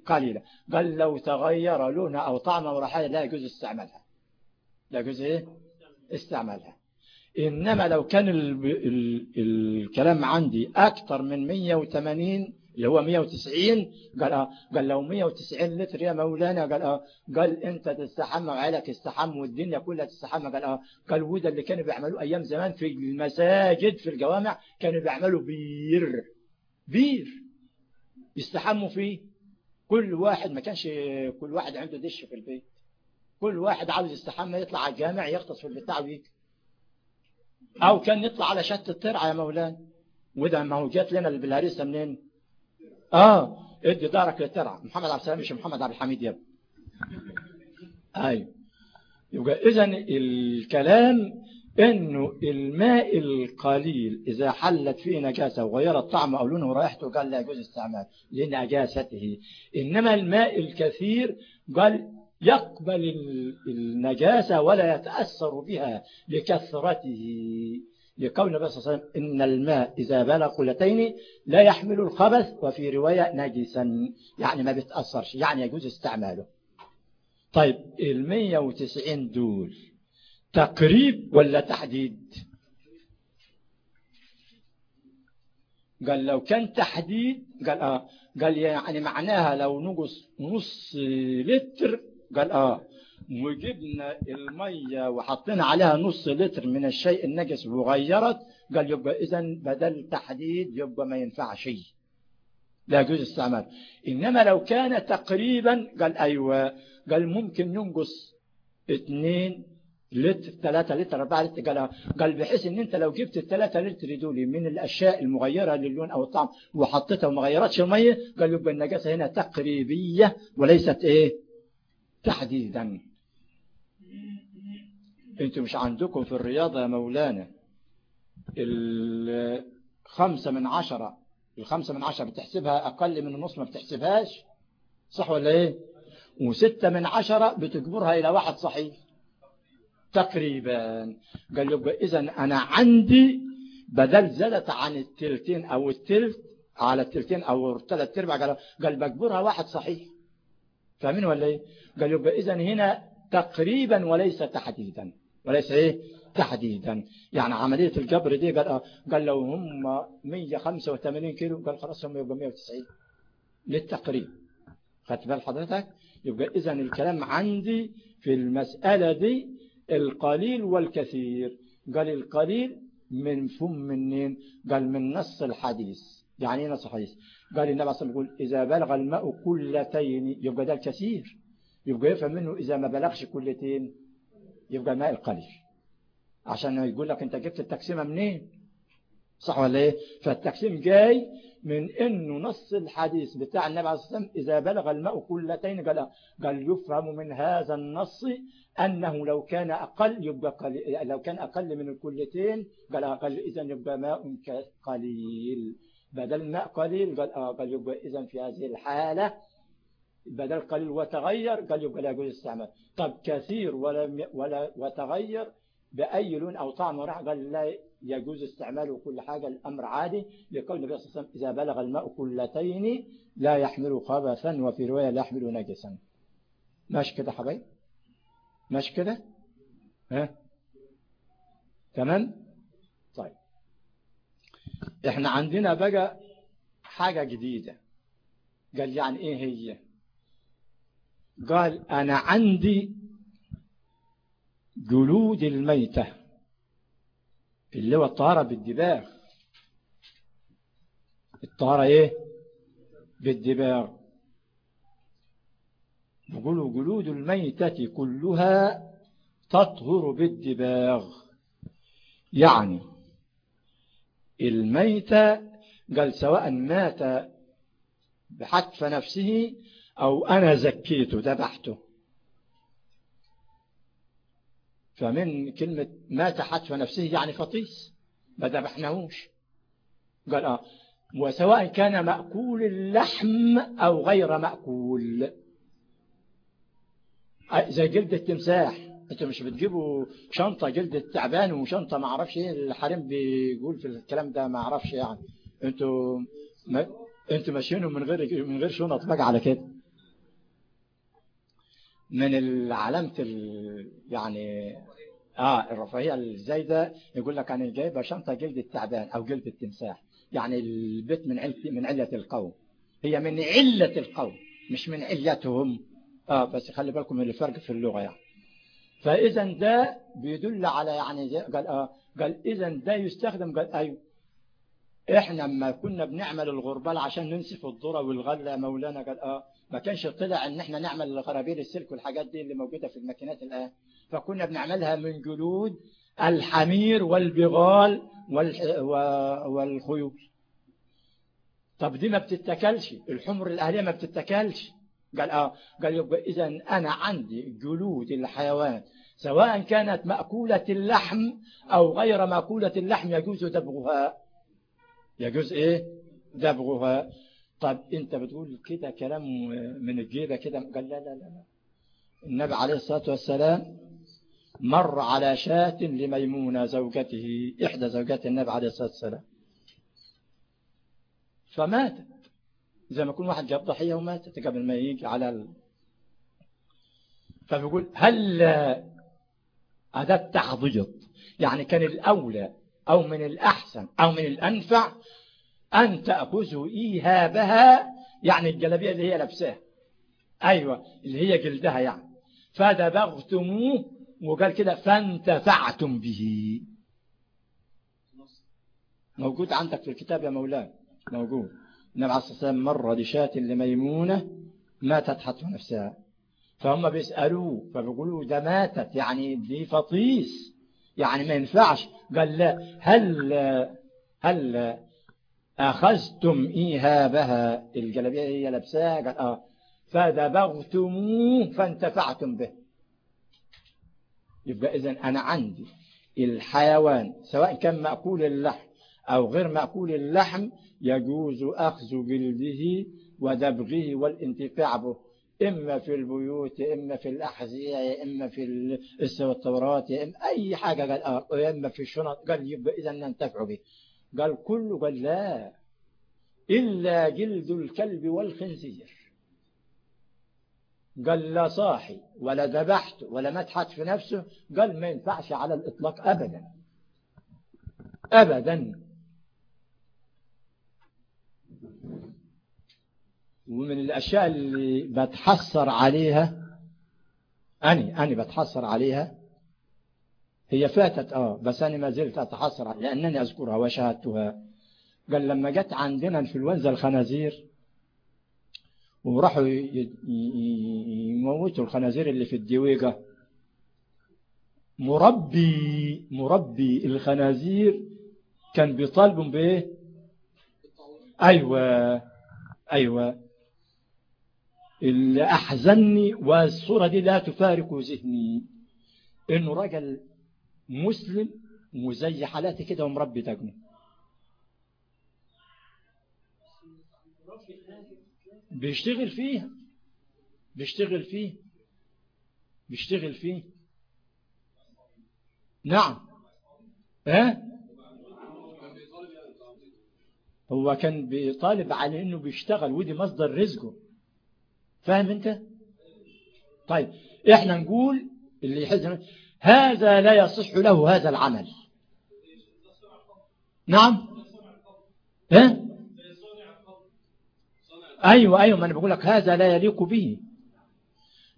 قليلة. قال لو تغير لونها أو طعمها وريحتها لا يجوز استعمالها. لا يجوز إيه؟ استعمالها. إنما لو كان ال ال الكلام عندي أكتر من 180 اللي هو 190 قال آه قال لو 190 لتر يا مولانا قال آه قال أنت تستحمى وعيالك استحمى والدنيا كلها تستحمى قال آه قال وده اللي كانوا بيعملوه أيام زمان في المساجد في الجوامع كانوا بيعملوا بير بير يستحموا فيه. كل واحد ما كانش كل واحد عنده دش في البيت. كل واحد عاوز يستحمى يطلع على الجامع يغطس في البتاع ويجي أو كان يطلع على شط الترعه يا مولانا. وده ما هو جات لنا البلهارسه منين؟ آه إدي دارك للترعه محمد عبد السلام مش محمد عبد الحميد يا ابني. أيوه. يبقى اذا الكلام إنه الماء القليل إذا حلت فيه نجاسة وغيرت طعمه أو لونه ورائحته قال لا يجوز استعمال لنجاسته. إنما الماء الكثير قال يقبل النجاسة ولا يتأثر بها لكثرته. لقول النبي صلى الله عليه وسلم إن الماء إذا بلغ قلتين لا يحمل الخبث وفي رواية نجسا. يعني ما بيتأثرش يعني يجوز استعماله. طيب ال 190 دول تقريب ولا تحديد؟ قال لو كان تحديد قال آه قال يعني معناها لو نقص نص لتر قال آه. وجبنا المية وحطينا عليها نص لتر من الشيء النجس وغيرت. قال يبقى إذا بدل تحديد يبقى ما ينفع شيء. لا يجوز استعمال إنما لو كان تقريبا قال أيوة. قال ممكن ينقص اثنين لتر ثلاثة لتر أربعة لتر. قال قال بحيث إن أنت لو جبت الثلاثة لتر دول من الأشياء المغيرة للون أو الطعم وحطيتها وما غيرتش المية قال يبقى النجاسة هنا تقريبية وليست إيه؟ تحديدا. أنتوا مش عندكم في الرياضة يا مولانا؟ الخمسة من عشرة الخمسة من عشرة بتحسبها أقل من النص ما بتحسبهاش؟ صح ولا إيه؟ وستة من عشرة بتجبرها إلى واحد صحيح. تقريبا. قال يبقى إذا أنا عندي بدل زادت عن التلتين أو التلت على التلتين أو أرباع قال قال بجبرها واحد صحيح. فاهمين ولا إيه؟ قال يبقى إذا هنا تقريبا وليس تحديدا. وليس إيه؟ تحديدا. يعني عملية الجبر دي قال, قال لو هم 185 كيلو قال خلاص هم يبقى 190 للتقريب. خدت بال حضرتك؟ يبقى إذا الكلام عندي في المسألة دي القليل والكثير. قال القليل من فم منين قال من نص الحديث. يعني نص الحديث قال النبي عليه يقول إذا بلغ الماء كلتين يبقى ده الكثير. يبقى يفهم منه إذا ما بلغش كلتين يبقى ماء القليل. عشان يقول لك أنت جبت التقسيمة منين؟ صح ولا إيه؟ فالتقسيم جاي من إنه نص الحديث بتاع النبي عليه الصلاه والسلام إذا بلغ الماء كلتين قال قال يفهم من هذا النص أنه لو كان أقل يبقى قليل لو كان أقل من الكلتين قال أقل اذا يبقى ماء قليل. بدل ماء قليل قال آه قال يبقى اذا في هذه الحالة بدل قليل وتغير قال يبقى لا يجوز استعمال. طب كثير ولا ولا وتغير بأي لون أو طعم ورح قال لا يجوز استعماله كل حاجة الأمر عادي. لقول النبي صلى الله عليه وسلم إذا بلغ الماء كلتين لا يحمل خبثا وفي رواية لا يحمل نجسا. ماشي كده حبايب؟ ماشي كده؟ ها؟ تمام؟ إحنا عندنا بقى حاجة جديدة. قال يعني إيه هي؟ قال أنا عندي جلود الميتة اللي هو الطهارة بالدباغ. الطهارة إيه؟ بالدباغ. يقولوا جلود الميتة كلها تطهر بالدباغ. يعني الميتة قال سواء مات بحتف نفسه أو أنا زكيته ذبحته. فمن كلمة مات حتف نفسه يعني فطيس ما ذبحناهوش. قال آه. وسواء كان مأكول اللحم أو غير مأكول. زي جلد التمساح أنتوا مش بتجيبوا شنطة جلد التعبان وشنطة ما أعرفش إيه الحريم بيقول في الكلام ده ما أعرفش يعني. أنتوا ما أنتوا ماشيينهم من غير من غير شنط بقى على كده. من العلامة يعني آه الرفاهية الزايدة يقول لك أنا جايبة شنطة جلد التعبان أو جلد التمساح. يعني البيت من علة من علة القوم. هي من علة القوم مش من علتهم آه بس خلي بالكم من الفرق في اللغة يعني. فإذا ده بيدل على يعني قال آه قال إذا ده يستخدم قال أيوه. إحنا لما كنا بنعمل الغربال عشان ننسف الذرة والغلة مولانا قال آه ما كانش طلع إن إحنا نعمل غرابيل السلك والحاجات دي اللي موجودة في الماكينات الآن. فكنا بنعملها من جلود الحمير والبغال والخيول. طب دي ما بتتكلش الحمر الأهلية ما بتتكلش قال آه قال يبقى إذا أنا عندي جلود الحيوان سواء كانت مأكولة اللحم أو غير مأكولة اللحم يجوز دبغها. يجوز إيه؟ دبغها. طب أنت بتقول كده كلام من الجيبة كده؟ قال لا لا لا النبي عليه الصلاة والسلام مر على شاة لميمونة زوجته إحدى زوجات النبي عليه الصلاة والسلام. فماتت زي ما يكون واحد جاب ضحية وماتت قبل ما يجي على ال... فبيقول هل هذا التحضيض يعني كان الأولى أو من الأحسن أو من الأنفع أن تأخذوا إيهابها يعني الجلبية اللي هي لابساها. أيوة اللي هي جلدها يعني. فدبغتموه وقال كده فانتفعتم به. موجود عندك في الكتاب يا مولانا موجود. النبي عليه الصلاة والسلام مر لشاة لميمونة ماتت حتى نفسها. فهم بيسألوه فبيقولوا ده ماتت يعني دي فطيس يعني ما ينفعش. قال لا هل هل أخذتم إيهابها؟ الجلبية هي لابساها؟ قال آه. فدبغتموه فانتفعتم به. يبقى إذن أنا عندي الحيوان سواء كان مأكول اللحم أو غير مأكول اللحم يجوز أخذ جلده ودبغه والانتفاع به إما في البيوت إما في الأحذية إما في التورات إما أي حاجة قال آه إما في الشنط قال يبقى إذا ننتفع به. قال كله قال لا إلا جلد الكلب والخنزير. قال لا صاحي ولا ذبحت ولا مدحت في نفسه قال ما ينفعش على الإطلاق أبدا. أبدا. ومن الأشياء اللي بتحسر عليها أني أني بتحسر عليها هي فاتت آه بس أنا ما زلت أتحسر لأنني أذكرها وشاهدتها. قال لما جت عندنا انفلونزا الخنازير وراحوا يموتوا الخنازير اللي في الدويقة مربي مربي الخنازير كان بيطالبهم بإيه؟ أيوه أيوه. اللي أحزني والصورة دي لا تفارق ذهني. انه راجل مسلم وزي حالاتي كده ومربي دجنه بيشتغل فيها بيشتغل فيه بيشتغل فيه. نعم. ها؟ هو كان بيطالب على إنه بيشتغل ودي مصدر رزقه. فاهم انت؟ طيب إحنا نقول اللي يحزن هذا لا يصح له هذا العمل. نعم؟ ها؟ أيوه أيوه ما أنا بقول لك هذا لا يليق به.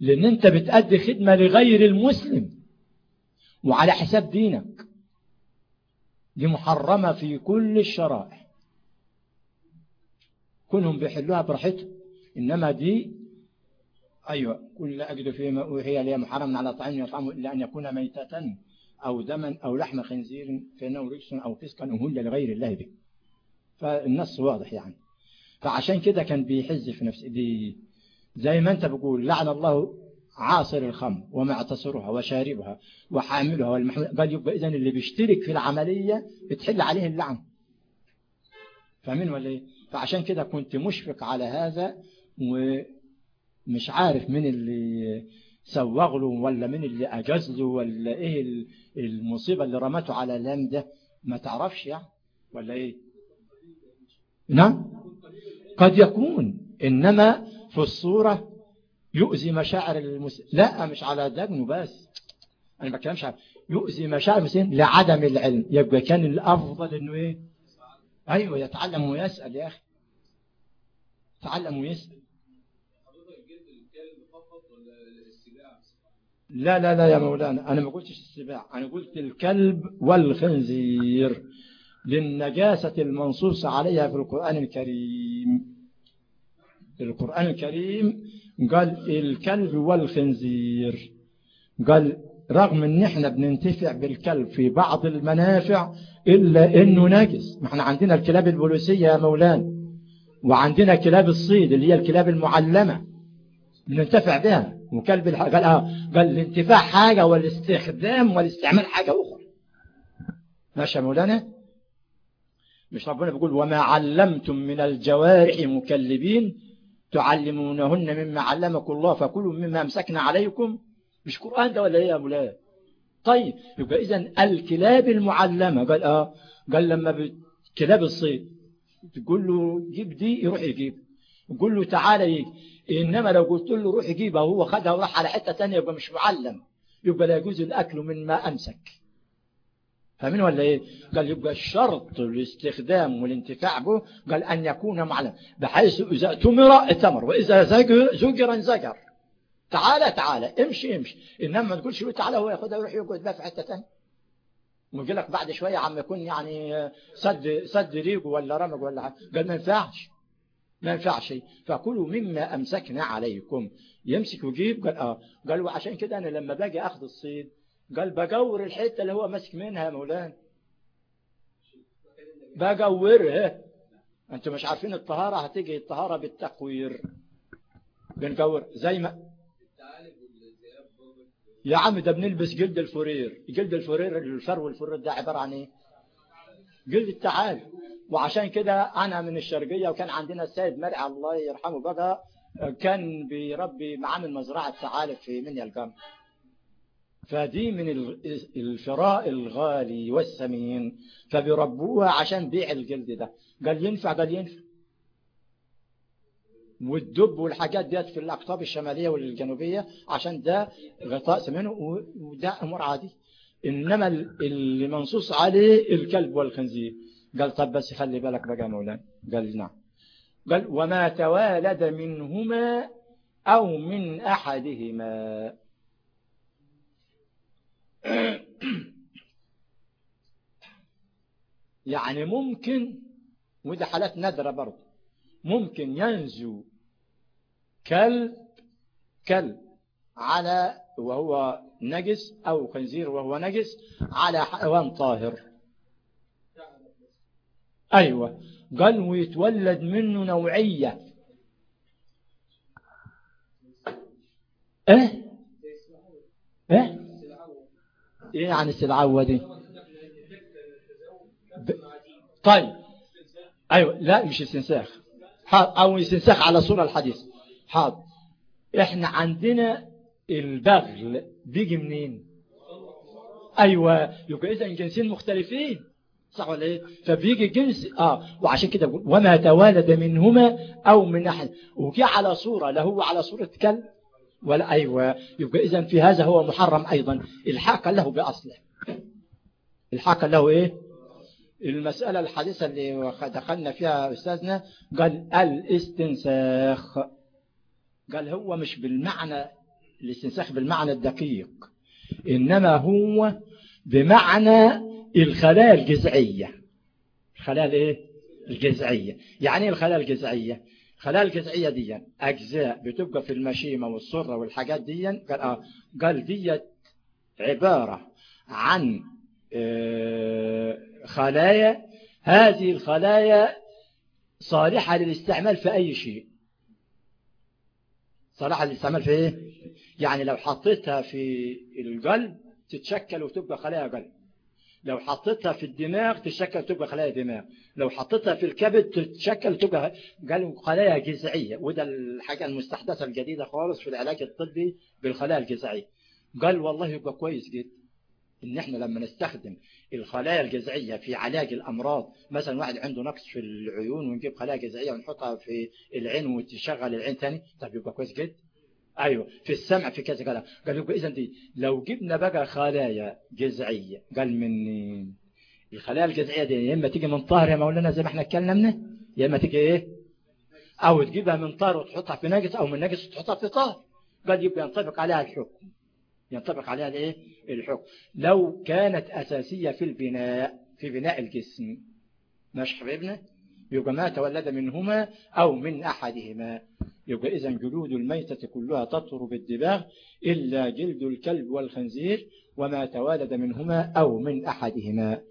لأن أنت بتأدي خدمة لغير المسلم وعلى حساب دينك. دي محرمة في كل الشرائع. كلهم بيحلوها براحتهم. إنما دي أيوة. كل أجد فيما أوحي لي محرم على طعام يطعمه إلا أن يكون ميتة أو دما أو لحم خنزير فإنه رجس أو فسقا أهل لغير الله به. فالنص واضح يعني. فعشان كده كان بيحز في نفسه. دي زي ما أنت بقول لعن الله عاصر الخمر ومعتصرها وشاربها وحاملها والمحمول. قال يبقى إذن اللي بيشترك في العملية بتحل عليه اللعن. فاهمين ولا إيه؟ فعشان كده كنت مشفق على هذا ومش عارف من اللي سوغ له ولا من اللي أجاز له ولا إيه المصيبة اللي رمته على اللام ده. ما تعرفش يعني ولا إيه؟ نعم. قد يكون. إنما في الصورة يؤذي مشاعر المسلم لا مش على دجنه بس. أنا ما بتكلمش يؤذي مشاعر المسلم لعدم العلم. يبقى كان الأفضل إنه إيه؟ أيوه يتعلم ويسأل يا أخي. يتعلم ويسأل. لا لا لا يا مولانا أنا ما قلتش السباع أنا قلت الكلب والخنزير للنجاسة المنصوص عليها في القرآن الكريم. القرآن الكريم قال الكلب والخنزير. قال رغم إن إحنا بننتفع بالكلب في بعض المنافع إلا إنه نجس ما إحنا عندنا الكلاب البوليسية يا مولانا وعندنا كلاب الصيد اللي هي الكلاب المعلمة بننتفع بها. وكلب الح... قال آه قال الانتفاع حاجة والاستخدام والاستعمال حاجة أخرى. ماشي يا مولانا؟ مش ربنا بيقول وما علمتم من الجوارح مكلبين تعلمونهن مما علمكم الله فكلوا مما امسكنا عليكم. مش قرآن ده ولا إيه يا مولاي طيب يبقى إذا الكلاب المعلمة قال آه قال لما كلاب الصيد تقول له جيب دي يروح يجيب. تقول له تعالى يجي إنما لو قلت له روح يجيبها وهو خدها وراح على حتة تانية يبقى مش معلم. يبقى لا يجوز الأكل مما أمسك. فاهمين ولا إيه؟ قال يبقى الشرط الاستخدام والانتفاع به قال أن يكون معلم. بحيث إذا تمر اتمر. وإذا زجر انزجر. تعالى تعالى امشي امشي. إنما ما تقولش له تعالى هو ياخدها ويروح يقعد بقى في حتة ثانية ويجي لك بعد شوية عم يكون يعني سد سد ريقه ولا رمج ولا حاجة. قال ما ينفعش. ما ينفعش فكلوا مما أمسكنا عليكم. يمسك ويجيب قال آه. قال وعشان كده أنا لما باجي أخذ الصيد قال بجور الحتة اللي هو ماسك منها يا مولانا. بجورها أنتوا مش عارفين الطهارة؟ هتيجي الطهارة بالتقوير. bonjour. زي ما يا عم ده بنلبس جلد ال fourrure. جلد ال fourrure الفرو ال fourrure ده عبارة عن إيه؟ جلد التعالب وعشان كده أنا من الشرقية وكان عندنا السيد مرعي الله يرحمه بقى كان بيربي عامل مزرعة تعالب في منيا القمح. فدي من الفراء الغالي والثمين فبيربوها عشان بيع الجلد ده. قال ينفع؟ قال ينفع. والدب والحاجات ديت في الأقطاب الشمالية والجنوبية عشان ده غطاء ثمين وده أمور عادي إنما اللي منصوص عليه الكلب والخنزير. قال طب بس خلي بالك بقى مولانا. قال نعم. قال وما توالد منهما أو من أحدهما. يعني ممكن وده حالات نادرة برضه ممكن ينزو كلب كلب على وهو نجس أو خنزير وهو نجس على حيوان طاهر. أيوة. قال ويتولد منه نوعية. إيه؟ إيه؟ إيه يعني السلعوة دي؟ ب... طيب. أيوه. لا مش استنساخ أو استنساخ على صورة الحديث. حاضر. إحنا عندنا البغل بيجي منين؟ أيوه. يبقى اذا جنسين مختلفين. صح ولا إيه؟ فبيجي جنس آه وعشان كده وما توالد منهما أو من أحد. وجي على صورة لا هو على صورة كلب ولا أيوه. يبقى اذا في هذا هو محرم أيضا. الحاق له بأصله. الحاق له إيه؟ المسألة الحديثة اللي دخلنا فيها أستاذنا قال الاستنساخ. قال هو مش بالمعنى الاستنساخ بالمعنى الدقيق إنما هو بمعنى الخلايا الجذعية الخلايا الايه؟ الجذعية يعني إيه الخلايا الجذعية الخلايا الجذعية دي أجزاء بتبقى في المشيمة والسرة والحاجات دي. قال آه قال دي عبارة عن آه خلايا. هذه الخلايا صالحة للاستعمال في أي شيء. صالحة للاستعمال في إيه؟ يعني لو حطيتها في القلب تتشكل وتبقى خلايا قلب. لو حطيتها في الدماغ تتشكل تبقى خلايا دماغ. لو حطيتها في الكبد تتشكل تبقى خلايا جذعية. وده الحاجة المستحدثة الجديدة خالص في العلاج الطبي بالخلايا الجذعية. قال والله يبقى كويس جدا إن إحنا لما نستخدم الخلايا الجذعية في علاج الأمراض مثلا واحد عنده نقص في العيون ونجيب خلايا جذعية ونحطها في العين وتشغل العين تاني طب يبقى كويس جدا. أيوه في السمع في كذا كذا. قال يبقى اذا دي لو جبنا بقى خلايا جذعية قال من الخلايا الجذعية دي يا إما تيجي من طاهر يا مولانا زي ما إحنا اتكلمنا يا إما تيجي إيه؟ أو تجيبها من طاهر وتحطها في نجس أو من نجس وتحطها في طاهر. قال يبقى ينطبق عليها الحكم. ينطبق عليها الإيه؟ الحكم. لو كانت أساسية في البناء في بناء الجسم ماشي حبيبنا؟ يبقى ما تولد منهما أو من أحدهما. يبقى إذا جلود الميتة كلها تطهر بالدباغ إلا جلد الكلب والخنزير وما تولد منهما أو من أحدهما.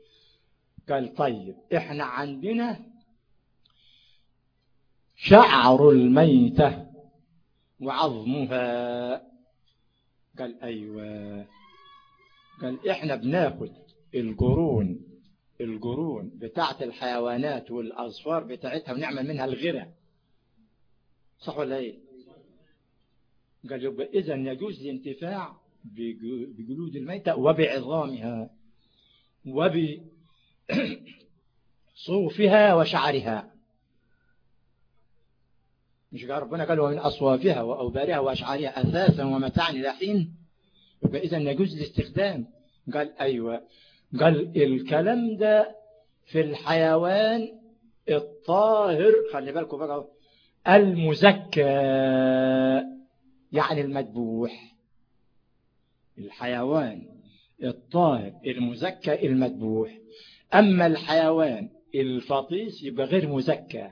قال طيب إحنا عندنا شعر الميتة وعظمها. قال أيوة. قال إحنا بناخد القرون القرون بتاعت الحيوانات والأصفار بتاعتها ونعمل منها الغرة صح ولا إيه؟ قال يبقى إذا يجوز الانتفاع بجلود الميتة وبعظامها وبصوفها وشعرها. مش قال ربنا قال ومن أصوافها وأوبارها وأشعارها أثاثا ومتاعا إلى حين؟ يبقى إذا يجوز الاستخدام. قال أيوة. قال الكلام ده في الحيوان الطاهر. خلي بالكم بقى. المزكى يعني المذبوح الحيوان الطاهر المزكى المذبوح. أما الحيوان الفطيس يبقى غير مزكى.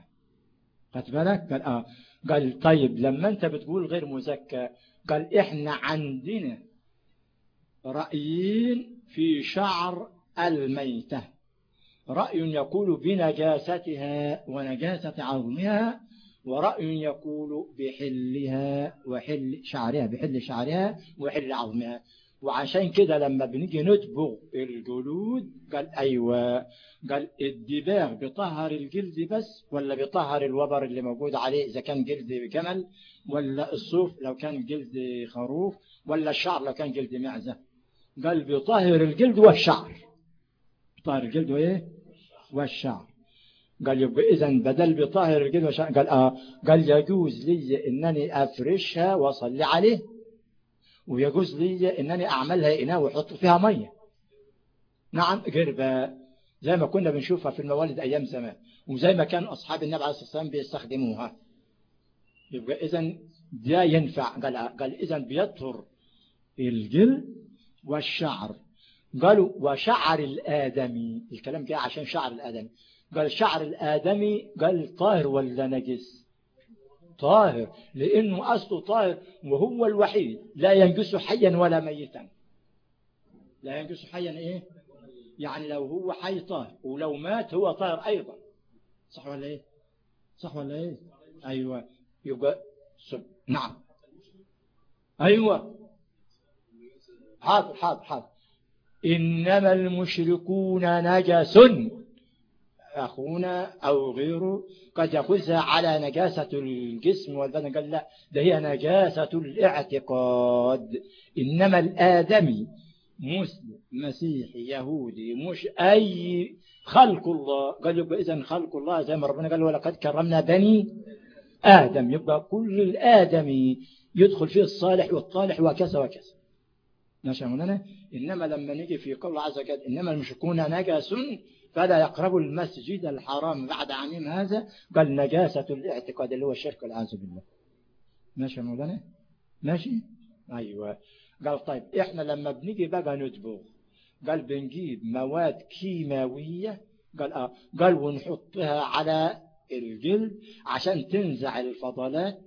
خد بالك؟ قال آه. قال طيب لما أنت بتقول غير مزكى قال إحنا عندنا رأيين في شعر الميتة. رأي يقول بنجاستها ونجاسة عظمها ورأي يقول بحلها وحل شعرها بحل شعرها وحل عظمها. وعشان كده لما بنيجي نتبغ الجلود قال أيوة قال الدباغ بطهر الجلد بس ولا بطهر الوبر اللي موجود عليه إذا كان جلد جمل ولا الصوف لو كان جلد خروف ولا الشعر لو كان جلد معزة. قال بطهر الجلد والشعر. بطهر الجلد وإيه؟ والشعر. قال يبقى إذا بدل بطهر الجلد والشعر قال آه. قال يجوز لي إنني أفرشها وأصلي عليه ويجوز لي إنني أعملها إناء وأحط فيها مية. نعم قربة زي ما كنا بنشوفها في الموالد أيام زمان وزي ما كان أصحاب النبي عليه الصلاة والسلام بيستخدموها. يبقى إذا ده ينفع. قال, قال إذا بيطهر الجلد والشعر. قالوا وشعر الآدمي الكلام جاء عشان شعر الآدمي. قال شعر الآدمي قال طاهر ولا نجس؟ طاهر لأنه أصله طاهر وهو الوحيد. لا ينجس حيا ولا ميتا. لا ينجس حيا إيه؟ يعني لو هو حي طاهر ولو مات هو طاهر أيضا. صح ولا إيه؟ صح ولا إيه؟ أيوة. يبقى سب. نعم. أيوة. حاضر حاضر حاضر. إنما المشركون نجس. أخونا أو غيره قد يقولها على نجاسة الجسم والبدن قال لا ده هي نجاسة الاعتقاد. إنما الآدمي مسلم مسيحي يهودي مش أي خلق الله. قال يبقى إذا خلق الله زي ما ربنا قال ولقد كرمنا بني آدم. يبقى كل الآدمي يدخل فيه الصالح والطالح وكذا وكذا. ماشي مولانا إنما لما نيجي في قول عز وجل إنما المشركون نجس فلا يقربوا المسجد الحرام بعد عامهم هذا قال نجاسة الاعتقاد اللي هو الشرك والعياذ بالله. ماشي مولانا؟ ماشي؟ أيوة. قال طيب إحنا لما بنيجي بقى ندبغ قال بنجيب مواد كيماوية قال آه قال ونحطها على الجلد عشان تنزع الفضلات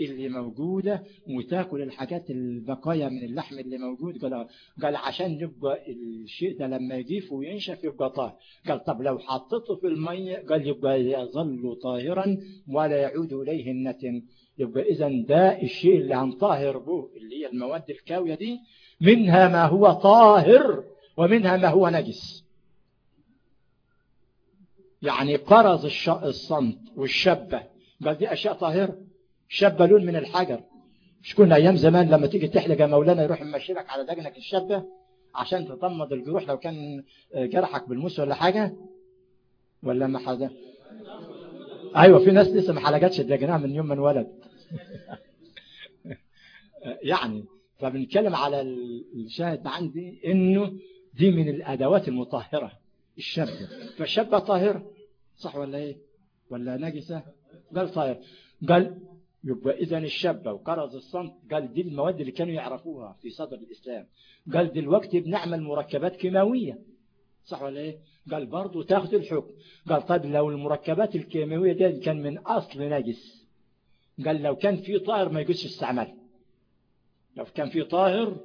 اللي موجودة وتاكل الحاجات البقايا من اللحم اللي موجود. قال قال عشان يبقى الشيء ده لما يجيف وينشف يبقى طاهر. قال طب لو حطيته في المية قال يبقى يظل طاهرا ولا يعود إليه النتن. يبقى إذا ده الشيء اللي هنطهر به اللي هي المواد الكاوية دي. منها ما هو طاهر ومنها ما هو نجس. يعني قرض الصمت والشبة. قال دي أشياء طاهرة. شبة لون من الحجر. مش كنا أيام زمان لما تيجي تحلق يا مولانا يروح يمشيلك على دجنك الشبة عشان تطمد الجروح لو كان جرحك بالموس ولا حاجة؟ ولا ما حدا أيوة في ناس لسه ما حلقتش الدجنها من يوم من ولد يعني فبنتكلم على الشاهد عندي إنه دي من الأدوات المطهرة الشبة فالشبة طاهرة صح ولا إيه؟ ولا نجسة؟ قال طاهر. قال يبقى إذا الشابة وقرض الصمت قال دي المواد اللي كانوا يعرفوها في صدر الإسلام. قال دلوقتي بنعمل مركبات كيماوية. صح ولا إيه؟ قال برضو تاخذ الحكم. قال طيب لو المركبات الكيماوية دي كان من أصل نجس قال لو كان في طاهر ما يجوزش استعمال. لو كان في طاهر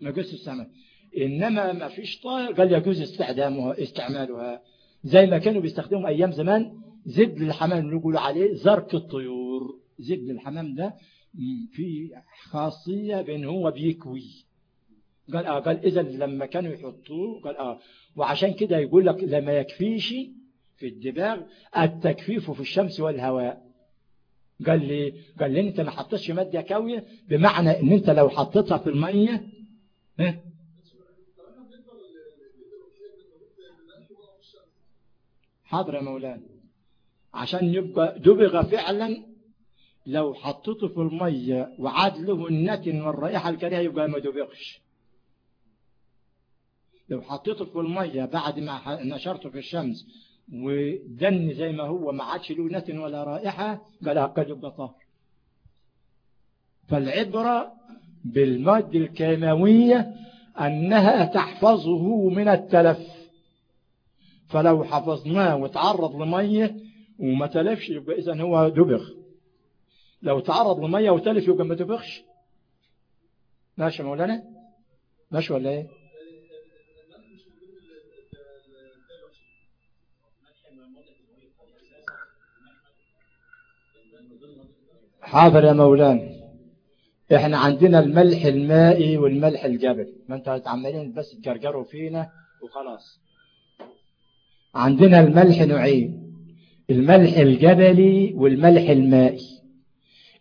ما يجوزش استعمال. إنما ما فيش طاهر قال يجوز استخدامها استعمالها. زي ما كانوا بيستخدموا أيام زمان زبد الحمام اللي عليه زرق الطيور. زبد الحمام ده في خاصية بأن هو بيكوي قال آه قال إذا لما كانوا يحطوه قال آه وعشان كده يقول لك لما يكفيش في الدباغ التكفيف في الشمس والهواء. قال لي قال لي أنت ما حطيتش مادة كاوية؟ بمعنى إن أنت لو حطيتها في المية ها؟ حاضر يا مولانا. عشان يبقى دبغ فعلا لو حطيته في المية وعاد له النتن والرائحة الكريهة يبقى ما دبغش لو حطيته في المية بعد ما نشرته في الشمس ودن زي ما هو ما عادش له نتن ولا رائحة قال قد يبقى طاهر فالعبرة بالمادة الكيماوية أنها تحفظه من التلف. فلو حفظناه وتعرض لمية وما تلفش يبقى إذا هو دبغ. لو تعرض لمية وتلف يبقى ما دبغش ماشي مولانا؟ ماشي ولا إيه؟ حاضر يا مولانا. إحنا عندنا الملح المائي والملح الجبلي ما أنتوا عمالين بس تجرجروا فينا وخلاص. عندنا الملح نوعين الملح الجبلي والملح المائي.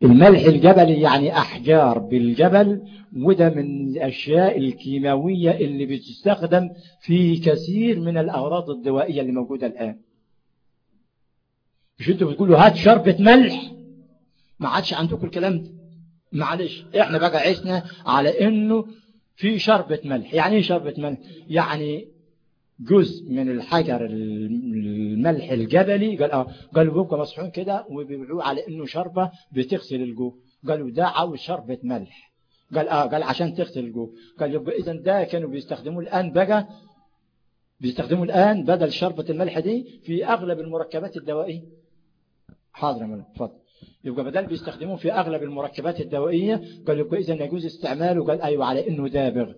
الملح الجبلي يعني أحجار بالجبل وده من الأشياء الكيماوية اللي بتستخدم في كثير من الأغراض الدوائية اللي موجودة الآن. مش أنتوا بتقولوا هات شربة ملح؟ ما عادش عندكم الكلام ده. معلش إحنا بقى عشنا على إنه في شربة ملح. يعني إيه شربة ملح؟ يعني جزء من الحجر الملح الجبلي. قال آه قالوا بيبقى مصحون كده وبيبيعوه على إنه شربة بتغسل الجو. قالوا ده عاوز شربة ملح. قال آه قال عشان تغسل الجو. قال يبقى اذا ده كانوا بيستخدموه الآن بقى بيستخدموه الآن بدل شربة الملح دي في أغلب المركبات الدوائية. حاضر يا مولانا اتفضل. يبقى بدل بيستخدموه في أغلب المركبات الدوائية قال يبقى إذا يجوز استعماله قال أيوة على إنه دابغ.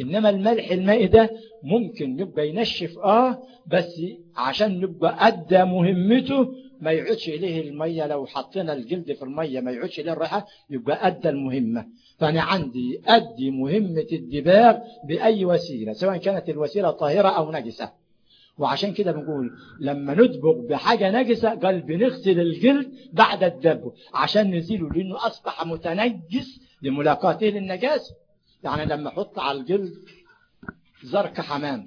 إنما الملح المائي ده ممكن يبقى ينشف آه بس عشان يبقى أدى مهمته ما يعودش إليه المية. لو حطينا الجلد في المية ما يعودش إليه الريحة يبقى أدى المهمة. فأنا عندي أدي مهمة الدباغ بأي وسيلة سواء كانت الوسيلة طاهرة أو نجسة. وعشان كده بنقول لما ندبغ بحاجة نجسة قال بنغسل الجلد بعد الدبغ عشان نزيله لأنه أصبح متنجس لملاقاته للنجاسة يعني لما أحط على الجلد زرك حمام.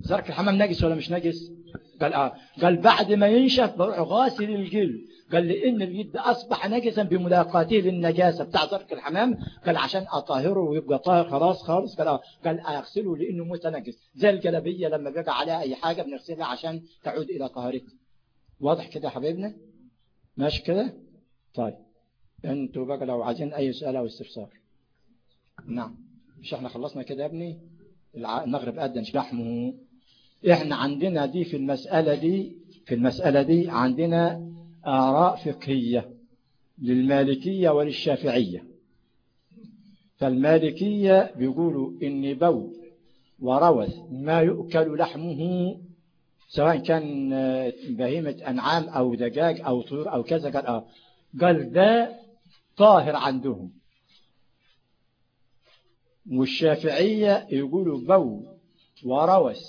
زرك الحمام نجس ولا مش نجس؟ قال آه. قال بعد ما ينشف بروح غاسل الجلد قال لأن الجلد أصبح نجسا بملاقاته للنجاسة. بتاع زرك الحمام؟ قال عشان أطهره ويبقى طاهر. خلاص خالص. قال آه. قال أغسله لأنه متنجس زي الجلابية لما بيقع عليها أي حاجة بنغسلها عشان تعود إلى طهارتها. واضح كده يا حبايبنا ماشي كده؟ طيب. أنتوا بقى لو عايزين أي سؤال أو استفسار. نعم. مش إحنا خلصنا كده يا ابني؟ المغرب أدن لحمه. إحنا عندنا دي في المسألة دي في المسألة دي عندنا آراء فقهية للمالكية وللشافعية. فالمالكية بيقولوا إن بول وروث ما يؤكل لحمه سواء كان بهيمة أنعام أو دجاج أو طيور أو كذا قال آه قال ده طاهر عندهم. والشافعية يقولوا بول وروث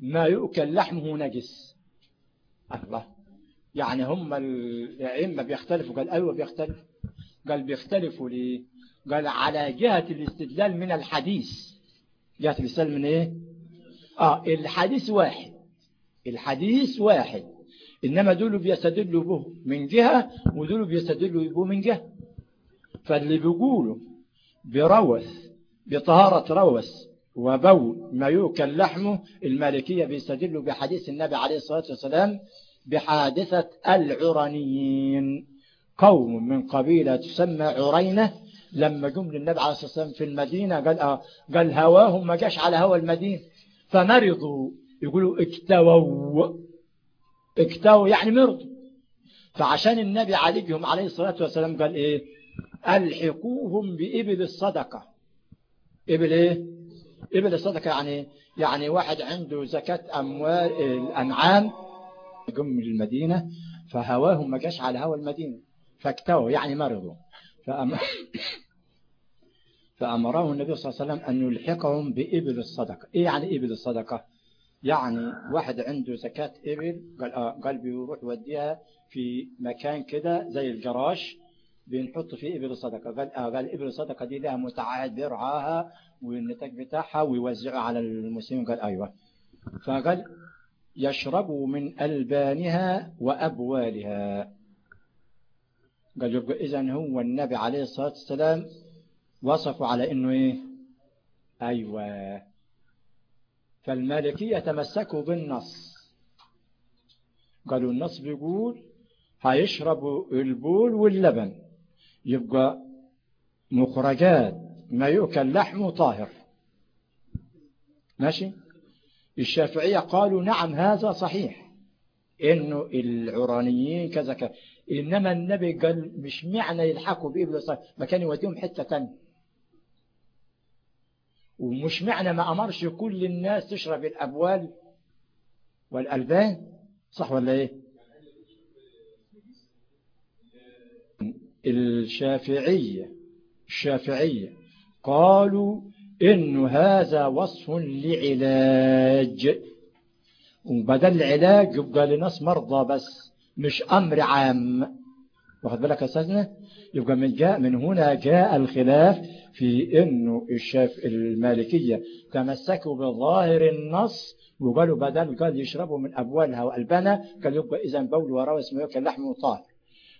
ما يؤكل لحمه نجس. الله. يعني هم الأئمة بيختلفوا قال أيوة بيختلفوا قال بيختلفوا ليه؟ قال على جهة الاستدلال من الحديث. جهة الاستدلال من إيه؟ آه الحديث واحد. الحديث واحد. إنما دول بيستدلوا به من جهة ودول بيستدلوا به من جهة. فاللي بيقولوا بروث بطهارة روث وبول ما يؤكل لحمه المالكية بيستدلوا بحديث النبي عليه الصلاة والسلام بحادثة العرانيين. قوم من قبيلة تسمى عرينة لما جم للنبي عليه الصلاة والسلام في المدينة قال, آه قال هواهم ما جاش على هوا المدينة. فمرضوا يقولوا اكتووا. اكتووا يعني مرضوا. فعشان النبي عليهم عليه الصلاة والسلام قال إيه؟ ألحقوهم بإبل الصدقة. إبل إيه؟ إبل الصدقة يعني يعني واحد عنده زكاة أموال الأنعام جم المدينة فهواهم ما جاش على هوا المدينة فاكتووا يعني مرضوا. فأم... فأمره النبي صلى الله عليه وسلم أن يلحقهم بإبل الصدقة. إيه يعني إبل الصدقة؟ يعني واحد عنده زكاة إبل قال, آه قال بيروح يوديها في مكان كده زي الجراج بنحط فيه إبل الصدقة. قال آه قال إبل الصدقة دي لها متعهد بيرعاها والنتاج بتاعها ويوزعها على المسلمين. قال أيوة. فقال يشربوا من ألبانها وأبوالها. قال يبقى إذن هو النبي عليه الصلاة والسلام وصفوا على إنه إيه؟ أيوة. فالمالكية تمسكوا بالنص. قالوا النص بيقول هيشربوا البول واللبن. يبقى مخرجات ما يؤكل لحمه طاهر. ماشي؟ الشافعية قالوا نعم هذا صحيح. إنه العرانيين كذا كذا. إنما النبي قال مش معنى يلحقوا بإبل صحيح ما كان يوديهم حتة تانية. ومش معنى ما أمرش كل الناس تشرب الأبوال والألبان. صح ولا إيه؟ الشافعية الشافعية قالوا إن هذا وصف لعلاج. وبدل العلاج يبقى لناس مرضى بس مش أمر عام. واخد بالك يا أستاذنا؟ يبقى من جاء من هنا جاء الخلاف في انه الشاف المالكية. تمسكوا بظاهر النص وقالوا بدل قال يشربوا من أبوالها وألبانها. قال يبقى إذا بول وروس ما يأكل لحم طاهر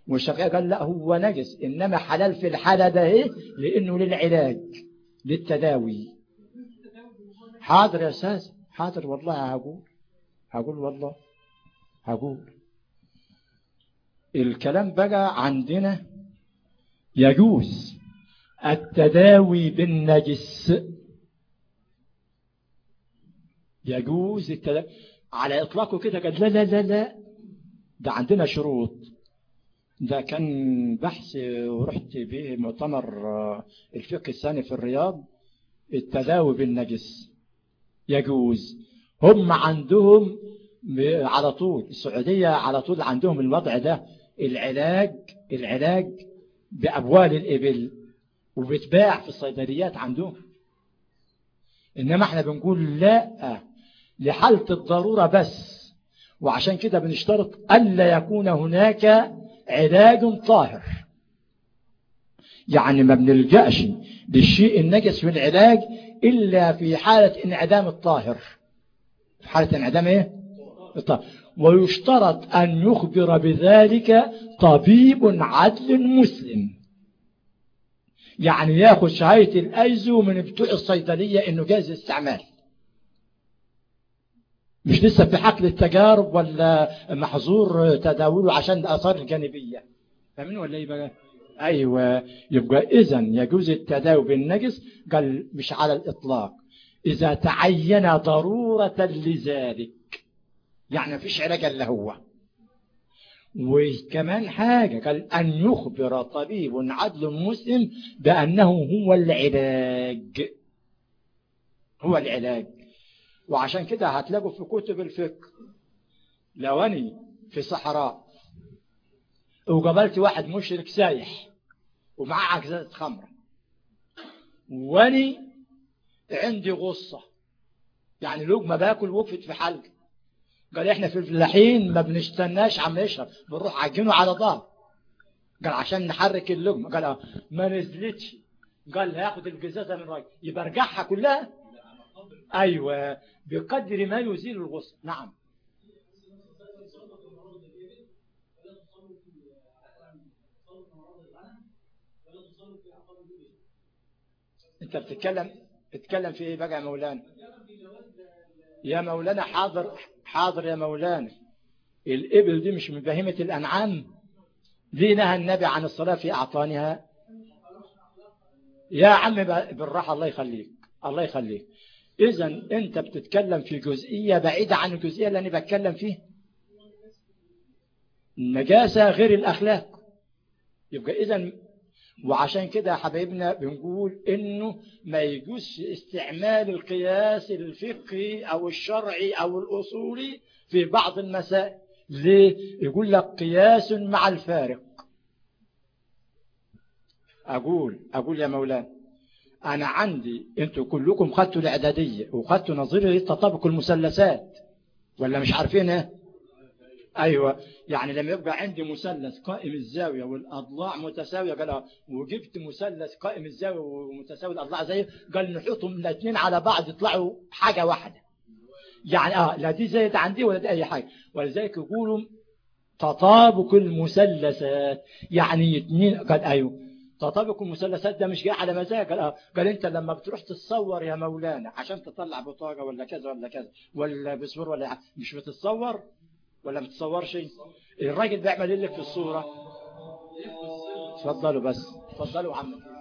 والشافعي قال لا هو نجس. إنما حلال في الحالة ده إيه؟ لأنه للعلاج. للتداوي. حاضر يا أستاذ؟ حاضر والله هقول. هقول والله هقول. الكلام بقى عندنا يجوز التداوي بالنجس. يجوز التداوي على إطلاقه كده قال لا لا لا لا. ده عندنا شروط. ده كان بحث ورحت به مؤتمر الفقه الثاني في الرياض التداوي بالنجس يجوز. هم عندهم على طول السعودية على طول عندهم الوضع ده العلاج العلاج بأبوال الإبل وبتباع في الصيدليات عندهم. إنما إحنا بنقول لا لحالة الضرورة بس. وعشان كده بنشترط ألا يكون هناك علاج طاهر. يعني ما بنلجأش للشيء النجس في العلاج إلا في حالة انعدام الطاهر. في حالة انعدام إيه؟ الطاهر. ويشترط أن يخبر بذلك طبيب عدل مسلم. يعني ياخد شهاية الأيزو من بتوع الصيدلية إنه جايز استعمال مش لسه في حقل التجارب ولا محظور تداوله عشان الآثار الجانبية. فاهمين ولا إيه بقى؟ أيوه. يبقى إذا يجوز التداوي بالنجس قال مش على الإطلاق. إذا تعين ضرورة لذلك. يعني مفيش علاج إلا هو. وكمان حاجة قال أن يخبر طبيب عدل مسلم بأنه هو العلاج. هو العلاج. وعشان كده هتلاقوا في كتب الفقه لو أني في صحراء وقابلت واحد مشرك سايح ومعاه عجزات خمرة. واني عندي غصة. يعني لقمة باكل وقفت في حلقة قال إحنا في الفلاحين ما بنستناش عم نشرب بنروح عجنه على ظهر. قال عشان نحرك اللقمة. قال ما نزلتش. قال هياخد الجزازة من راجل يبقى ارجعها كلها أيوه بقدر ما يزيل الغصة نعم. أنت بتتكلم بتتكلم في إيه بقى يا مولانا؟ يا مولانا حاضر حاضر يا مولانا. الإبل دي مش من بهيمة الأنعام؟ دي نهى النبي عن الصلاة في أعطانها. يا عم بالراحة الله يخليك الله يخليك. إذا أنت بتتكلم في جزئية بعيدة عن الجزئية اللي أنا بتكلم فيه النجاسة غير الأخلاق. يبقى إذا وعشان كده يا حبايبنا بنقول إنه ما يجوز استعمال القياس الفقهي أو الشرعي أو الأصولي في بعض المسائل. ليه؟ يقول لك قياس مع الفارق. أقول أقول يا مولانا. أنا عندي أنتوا كلكم خدتوا الإعدادية وخدتوا نظريه تطابق المثلثات ولا مش عارفين إيه؟ أيوه. يعني لما يبقى عندي مثلث قائم الزاوية والأضلاع متساوية قال وجبت مثلث قائم الزاوية ومتساوي الأضلاع زيه قال نحطهم الاثنين على بعض يطلعوا حاجة واحدة. يعني آه لا دي زايد عندي ولا دي أي حاجة. ولذلك يقولوا تطابق المثلثات. يعني اثنين قال أيوه. تطابق المثلثات ده مش جاي على مزاج قال انت لما بتروح تتصور يا مولانا عشان تطلع بطاقة ولا كذا ولا كذا ولا بسور ولا مش بتتصور ولا ما تتصورش الراجل بيعمل اللي في الصورة؟ تفضلوا بس تفضلوا عم.